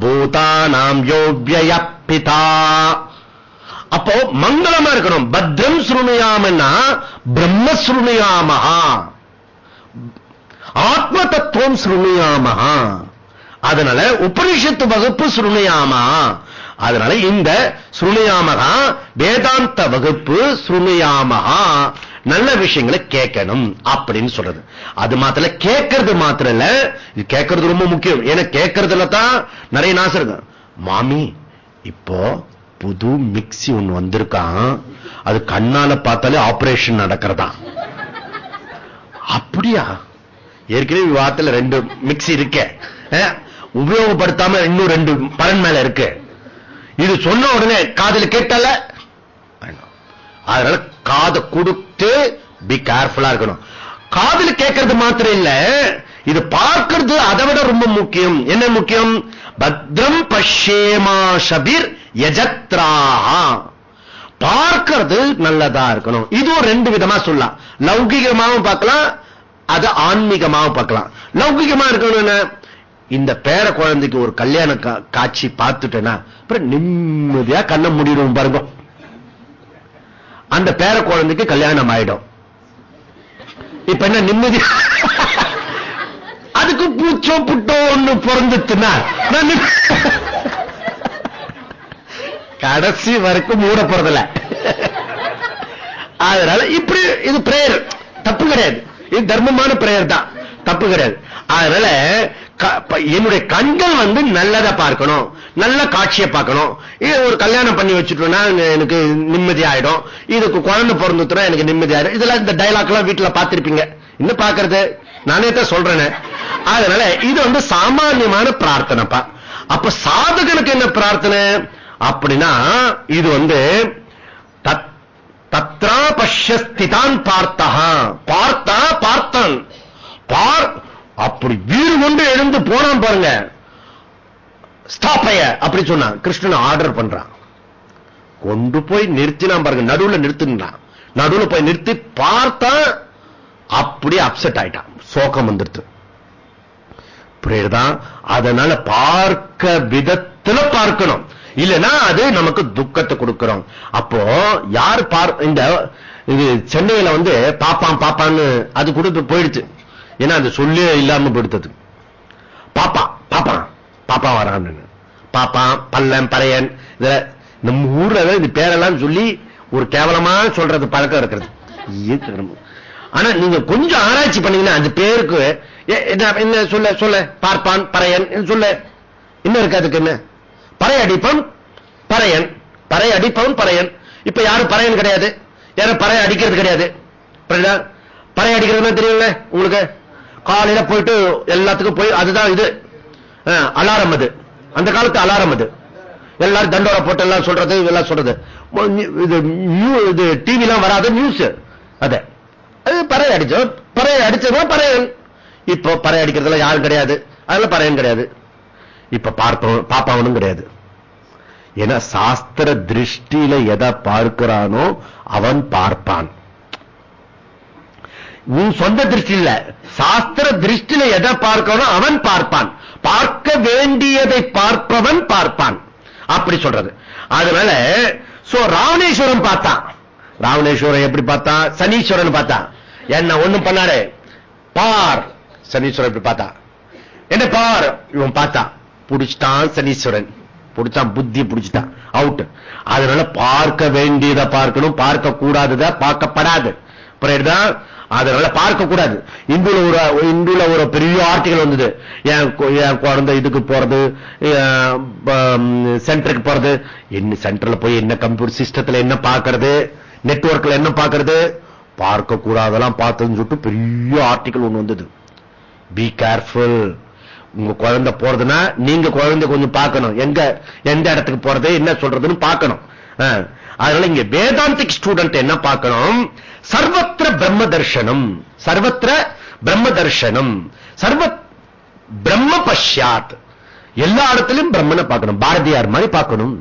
பூதானாம் யோவ்யய பிதா அப்போ மங்களமா இருக்கணும். பத்ரம் சுருணுயாமன்னா பிரம்ம சுருணுயாமஹா. ஆத்ம தத்துவம் சுருணுயாமஹா. அதனால உபனிஷத்து வகுப்பு சுருணுயாமா. அதனால இந்த சுருணுயாமகா வேதாந்த வகுப்பு சுருணுயாமகா நல்ல விஷயங்களை கேட்கணும் அப்படின்னு சொல்றது. அது மாத்திர கேட்கறது மாத்திர இல்ல கேட்கறது ரொம்ப முக்கியம். ஏன்னா கேட்கறதுல தான் நிறைய நாசம் இருக்கு. மாமி இப்போ புது மிக்சி ஒண்ணு வந்திருக்கான் அது கண்ணால பார்த்தாலே ஆபரேஷன் நடக்கிறதா? அப்படியா? ஏற்கனவே விவாதத்துல ரெண்டு மிக்சி இருக்க. உபயோகப்படுத்தாம இன்னும் ரெண்டு பலன் மேல இருக்கு. இது சொன்ன உடனே காதுல கேட்டால அதனால காதை கொடுத்து பி கேர்ஃபுல்லா இருக்கணும். காதல கேட்கறது மாத்திரம் இல்ல இது பார்க்கிறது அதை விட ரொம்ப முக்கியம். என்ன முக்கியம்? பத்ரம் பஷ்யேமா ஷபிர் யஜத்ராஹா. பார்க்கிறது நல்லதா இருக்கணும். இதுவும் ரெண்டு விதமா சொல்லலாம். லௌகிகமாவும் பார்க்கலாம் அது ஆன்மீகமாவும் பார்க்கலாம். லௌகிகமா இருக்கணும் இந்த பேர குழந்தைக்கு ஒரு கல்யாண கா- காட்சி பார்த்துட்டேன்னா அப்புறம் நிம்மதியா கண்ணை மூடிடுவோம் பாருங்க. அந்த பேர குழந்தைக்கு கல்யாணம் ஆயிடும். இப்ப என்ன நிம்மதி? அதுக்கு பூச்சோ புட்டோ ஒண்ணு பிறந்துச்சுன்னா கடைசி வரைக்கும் மூட போறதில்ல. அதனால இப்படி இது பிரேயர் தப்பு கிடையாது. இது தர்மமான பிரேயர் தான். தப்பு கிடையாது. அதனால என்னுடைய கண்கள் வந்து நல்லதை பார்க்கணும். நல்ல காட்சியை பார்க்கணும். இது ஒரு கல்யாணம் பண்ணி வச்சுட்டோம்னா எனக்கு நிம்மதி ஆயிடும். இதுக்கு குழந்தை பிறந்துட்டுனா எனக்கு நிம்மதி ஆயிடும். இதெல்லாம் இந்த டைலாக் எல்லாம் வீட்டுல பார்த்திருப்பீங்க. இன்னும் பாக்குறது நானே தான் சொல்றேன். அதனால இது வந்து சாமானியமான பிரார்த்தனைப்பா. அப்ப சாதகனுக்கு என்ன பிரார்த்தனை? அப்படின்னா இது வந்து தத் தத்ரா பஷ்யஸ்திதான் பார்த்தா பார்த்தா பார்த்தான் பார் அப்படி வீடு கொண்டு எழுந்து போனான் பாருங்க. ஸ்டாப்பைய அப்படி சொன்னான். கிருஷ்ணன் ஆர்டர் பண்றான். கொண்டு போய் நிறுத்தினான் பாருங்க. நடுவுல நிறுத்தினான். நடுவுல போய் நிறுத்தி பார்த்தா அப்படியே அப்செட் ஆயிட்டான். சோகம் வந்துடுது. புரியுதுதான் அதனால பார்க்க விதத்துல பார்க்கணும். இல்லைன்னா அது நமக்கு துக்கத்தை கொடுக்கிறோம். அப்போ யார் பார் இந்த இது சென்னையில வந்து பாப்பான் பாப்பான்னு அது கொடுத்து போயிடுச்சு. ஏன்னா அந்த சொல்லே இல்லாம படுத்தது பாப்பா பாப்பா பாப்பா வரான்னு பாப்பா பல்லன் பறையன் இதுல நம்ம ஊர்ல இந்த பேரெல்லாம் சொல்லி ஒரு கேவலமா சொல்றது பழக்கம் இருக்கிறது. ஆனா நீங்க கொஞ்சம் ஆராய்ச்சி பண்ணீங்கன்னா அந்த பேருக்கு என்ன என்ன சொல்ல சொல்ல? பார்ப்பான் பறையன் சொல்ல? என்ன இருக்கு அதுக்கு என்ன? பறை அடிப்பம் பறையன். பறை அடிப்பவன் பறையன். இப்ப யாரும் பறையன் கிடையாது. யாரும் பறை அடிக்கிறது கிடையாது. பறை அடிக்கிறதுனா தெரியல உங்களுக்கு? காலையில போயிட்டு எல்லாத்துக்கும் போய் அதுதான் இது. அலாரம் அது. அந்த காலத்து அலாரம் அது. எல்லாரும் தண்டோரை போட்டு எல்லாம் சொல்றது இதெல்லாம் சொல்றது. இது நியூ- இது டிவி எல்லாம் வராது நியூஸ் அத. அது பறவை அடிச்சோம். பறையை அடிச்சதா பறையன் இப்போ பறை அடிக்கிறதுல யாரும் கிடையாது. அதெல்லாம் பறையன் கிடையாது. இப்ப பார்ப்பவன் பாப்பாவனும் கிடையாது. ஏன்னா சாஸ்திர திருஷ்டியில எதை பார்க்கிறானோ அவன் பார்ப்பான். உன் சொந்த திருஷ்டி இல்ல சாஸ்திர திருஷ்டியில எதை பார்க்கணும் அவன் பார்ப்பான். பார்க்க வேண்டியதை பார்ப்பவன் பார்ப்பான். அப்படி சொல்றது. அதனால சோ ராவணேஸ்வரன் பார்த்தான். ராவணேஸ்வரன் எப்படி பார்த்தான் சனீஸ்வரன் பார்த்தான் என்ன ஒண்ணும் பண்ணாரு பார். சனீஸ்வரன் எப்படி பார்த்தா? என்ன பார்? இவன் பார்த்தான் புடிச்சிட்டான் சனீஸ்வரன். புடிச்சான் புத்தி புடிச்சிட்டான். அவுட் அதனால பார்க்க வேண்டியதை பார்க்கணும். பார்க்க கூடாததை பார்க்கப்படாது. புரியுதா? அதனால பார்க்க கூடாது. இந்துல ஒரு இந்துல ஒரு பெரிய ஆர்டிகல் வந்தது. என் என் குழந்தை இதுக்கு போறது சென்டருக்கு போறது. என்ன சென்டர்ல போய் என்ன கம்ப்யூட்டர் சிஸ்டத்துல என்ன பார்க்கறது நெட்ஒர்க்ல என்ன பாக்குறது? பார்க்க கூடாதெல்லாம் பார்த்ததுன்னு சொல்லிட்டு பெரிய ஆர்டிகல் ஒண்ணு வந்தது. பி கேர்ஃபுல் உங்க குழந்தை போறதுன்னா நீங்க குழந்தை கொஞ்சம் பார்க்கணும். எங்க எந்த இடத்துக்கு போறது என்ன சொல்றதுன்னு பார்க்கணும். ஆ. அதனால இங்க வேதாந்திக் ஸ்டூடெண்ட் என்ன பார்க்கணும்? சர்வத்திர பிரம்ம தர்ஷனம். சர்வத்திர பிரம்ம தர்ஷனம். சர்வ பிரம்ம பஷ்யாத். எல்லா இடத்திலும் பிரம்மனை பார்க்கணும். பாரதியார் மாதிரி பார்க்கணும்.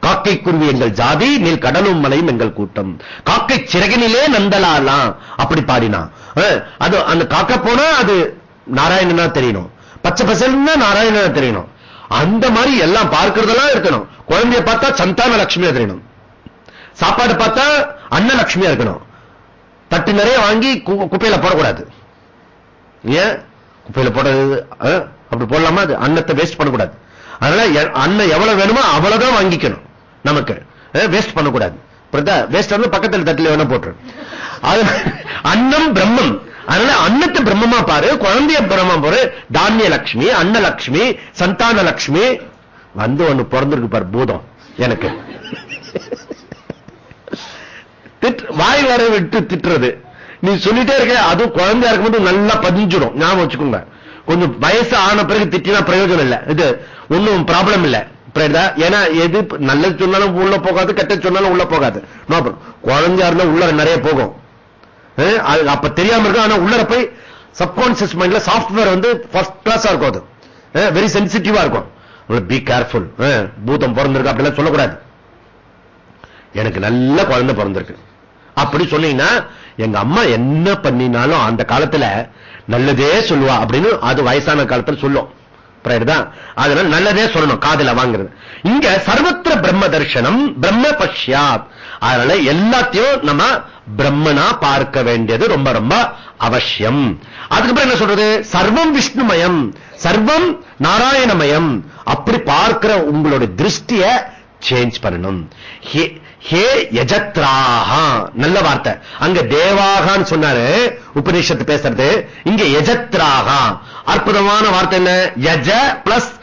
காக்கை குருவி எங்கள் ஜாதி நீல் கடலும் மலையும் எங்கள் கூட்டம். காக்கை சிறகினிலே நந்தலாலாம் அப்படி பாடினா. அது அந்த காக்கை போனா அது நாராயணனா தெரியணும். பச்சை பசல்னா நாராயணனா தெரியணும். அந்த மாதிரி எல்லாம் பார்க்கறதெல்லாம் இருக்கணும். குழந்தைய பார்த்தா சந்தான லட்சுமியா தெரியணும் சாப்பாடு பார்த்தா அன்னலட்சுமியா இருக்கணும். தட்டு நிறைய வாங்கி கு- குப்பையில போடக்கூடாது. ஏன்? குப்பையில போடுறது அப்படி போடலாமா? அது அன்னத்தை வேஸ்ட் பண்ணக்கூடாது. அதனால எ- அன்னம் எவ்வளவு வேணுமோ அவ்வளவுதான் வாங்கிக்கணும் நமக்கு. வேஸ்ட் பண்ணக்கூடாது. வேஸ்ட் வந்து பக்கத்துல தட்டுல வேணா போட்டுரு. அது அன்னம் பிரம்மம். அதனால அன்னத்தை பிரம்மமா பாரு குழந்தைய பிரம்மமா பாரு. தானிய லட்சுமி அன்னலட்சுமி சந்தான லட்சுமி வந்து ஒண்ணு பிறந்திருக்கு பாரு பூதம் எனக்கு. திட்டு வாய் வர விட்டு திட்டுறது. நீ சொல்லிட்டே இருக்க அதுவும் குழந்தையா இருக்கும்போது நல்லா பதிஞ்சிடும். ஞாபகம் வச்சுக்கோங்க. கொஞ்சம் வயசு ஆன பிறகு திட்டினா பிரயோஜனம் இல்ல. இது ஒன்னும் ப்ராப்ளம் இல்ல. ஏன்னா எது நல்லது சொன்னாலும் உள்ள போகாது கெட்ட சொன்னாலும் உள்ள போகாது. குழந்தையா இருந்தா உள்ள நிறைய போகும். அது அப்ப தெரியாம இருக்கும் ஆனா உள்ளர போய் சப்கான்சியஸ் மைண்ட்ல சாஃப்ட்வேர் வந்து ஃபர்ஸ்ட் கிளாஸா இருக்கும் அது. வெரி சென்சிட்டிவா இருக்கும். பி கேர்ஃபுல் பூதம் பிறந்திருக்கு அப்படிலாம் சொல்லக்கூடாது. எனக்கு நல்ல குழந்தை பிறந்திருக்கு. அப்படி சொன்னீங்கன்னா எங்க அம்மா என்ன பண்ணினாலும் அந்த காலத்துல நல்லதே சொல்லுவா அப்படின்னு அது வயசான காலத்துல சொல்லும். புரியுதா அதனால நல்லதே சொல்லணும் காதல வாங்குறது. இங்க சர்வத்திர பிரம்ம தர்ஷனம் பிரம்ம பஷ்யாத். அதனால எல்லாத்தையும் நம்ம பிரம்மனா பார்க்க வேண்டியது ரொம்ப ரொம்ப அவசியம். அதுக்கப்புறம் என்ன சொல்றது? சர்வம் விஷ்ணுமயம் சர்வம் நாராயணமயம். அப்படி பார்க்கிற உங்களுடைய திருஷ்டிய சேஞ்ச் பண்ணணும். ஹே- ஹே யஜத்ராஹா. நல்ல வார்த்தை. அங்க தேவாகான்னு சொன்னாரு உபநிஷத்து பேசுறது. இங்க யஜத்ராஹா. அற்புதமான வார்த்தை என்ன? யஜ பிளஸ்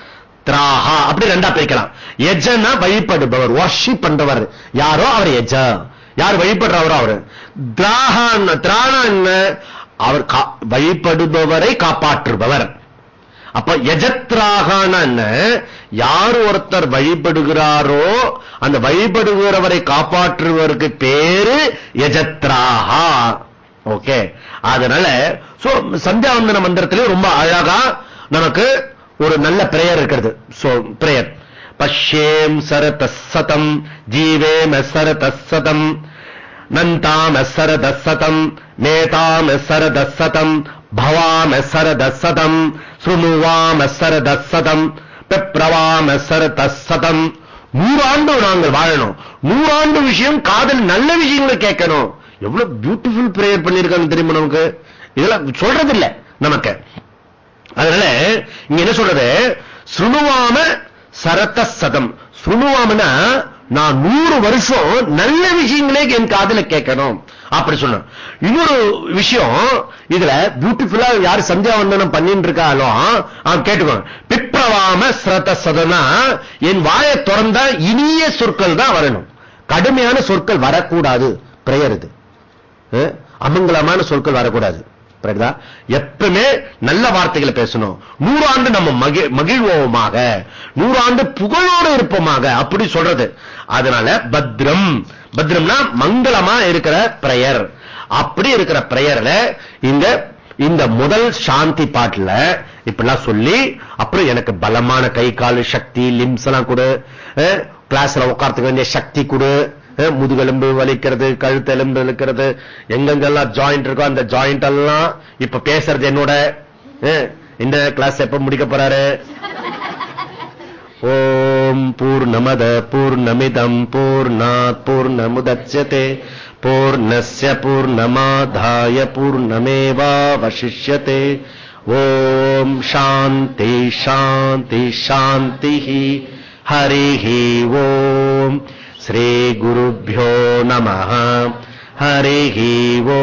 திராஹா. அப்படி ரெண்டா பிரிக்கலாம். யஜனா வழிபடுபவர் வர்ஷிப் பண்றவர். யாரோ அவர் யஜ. யார் வழிபடுறவரோ அவரு. திராஹான் திராணா என்ன அவர் கா- வழிபடுபவரை காப்பாற்றுபவர். அப்ப எஜத்ராகான யார் ஒருத்தர் வழிபடுகிறாரோ அந்த வழிபடுகிறவரை காப்பாற்றுவதற்கு பேரு எஜத்ராகா ஓகே? அதனால சோ சந்தியாவந்தன மந்திரத்திலே ரொம்ப அழகா நமக்கு ஒரு நல்ல பிரேயர் இருக்கிறது. சோ பிரேயர் பஷ்யேம் சரதசதம் ஜீவேம சரதசதம் நந்தாம சரதசதம் நேதாம சரதசதம் பவாம சரதசதம் சுணுவாம சரதசதம் பெப்ரவாம சரதசதம் நூறாண்டு நாங்கள் வாழணும். நூறாண்டு விஷயம் காதல் நல்ல விஷயங்களை கேட்கணும். எவ்வளவு பியூட்டிஃபுல் பிரேயர் பண்ணிருக்காங்க தெரியுமா நமக்கு? இதெல்லாம் சொல்றது இல்ல நமக்கு. அதனால இங்க என்ன சொல்றது? சுணுவாம சரத்த சதம் சுணுவாமனா நான் நூறு வருஷம் நல்ல விஷயங்களே என் காதல கேட்கணும். அப்படி சொன்ன இன்னொரு விஷயம் இதுல பியூட்டிஃபுல்லா யாரு சந்தியாவந்தனம் பண்ணிட்டு இருக்காலும் அவன் கேட்டுக்கோ பிப்ரவாம சிரத சதனா என் வாயை திறந்தா இனிய சொற்கள் தான் வரணும். கடுமையான சொற்கள் வரக்கூடாது. பிரேயர் இது. அமங்கலமான சொற்கள் வரக்கூடாது. எப்பவுமே நல்ல வார்த்தைகளை பேசணும். நூறாண்டு நம்ம மகி- மகிழ்வோமாக. நூறாண்டு புகழோடு இருப்போமாக. அப்படி சொல்றது. அதனால பத்ரம். பத்ரம்னா மங்களமா இருக்கிற பிரேயர் அப்படி இருக்கிற பிரேயர்ல இந்த இந்த முதல் சாந்தி பாட்டுல இப்படிலாம் சொல்லி அப்புறம் எனக்கு பலமான கை கால் சக்தி லிம்ஸ் எல்லாம் கொடு. கிளாஸ்ல உட்கார்த்துக்க வேண்டிய சக்தி கொடு. முதுகெலும்பு வலிக்கிறது கழுத்தெலும்பு இழுக்கிறது. எங்கெங்கெல்லாம் ஜாயிண்ட் இருக்கோ அந்த ஜாயிண்ட் எல்லாம் இப்ப பேசுறது என்னோட. இந்த கிளாஸ் எப்ப முடிக்க போறாரு? पूर्णमद पूर्णमिदम् पूर्णात् पूर्णमुदच्यते पूर्णस्य पूर्णमाधाय पूर्णमेवावशिष्यते ओम् शान्ति शान्ति शान्तिः हरिः ओम् श्रीगुरुभ्यो नमः हरिः वो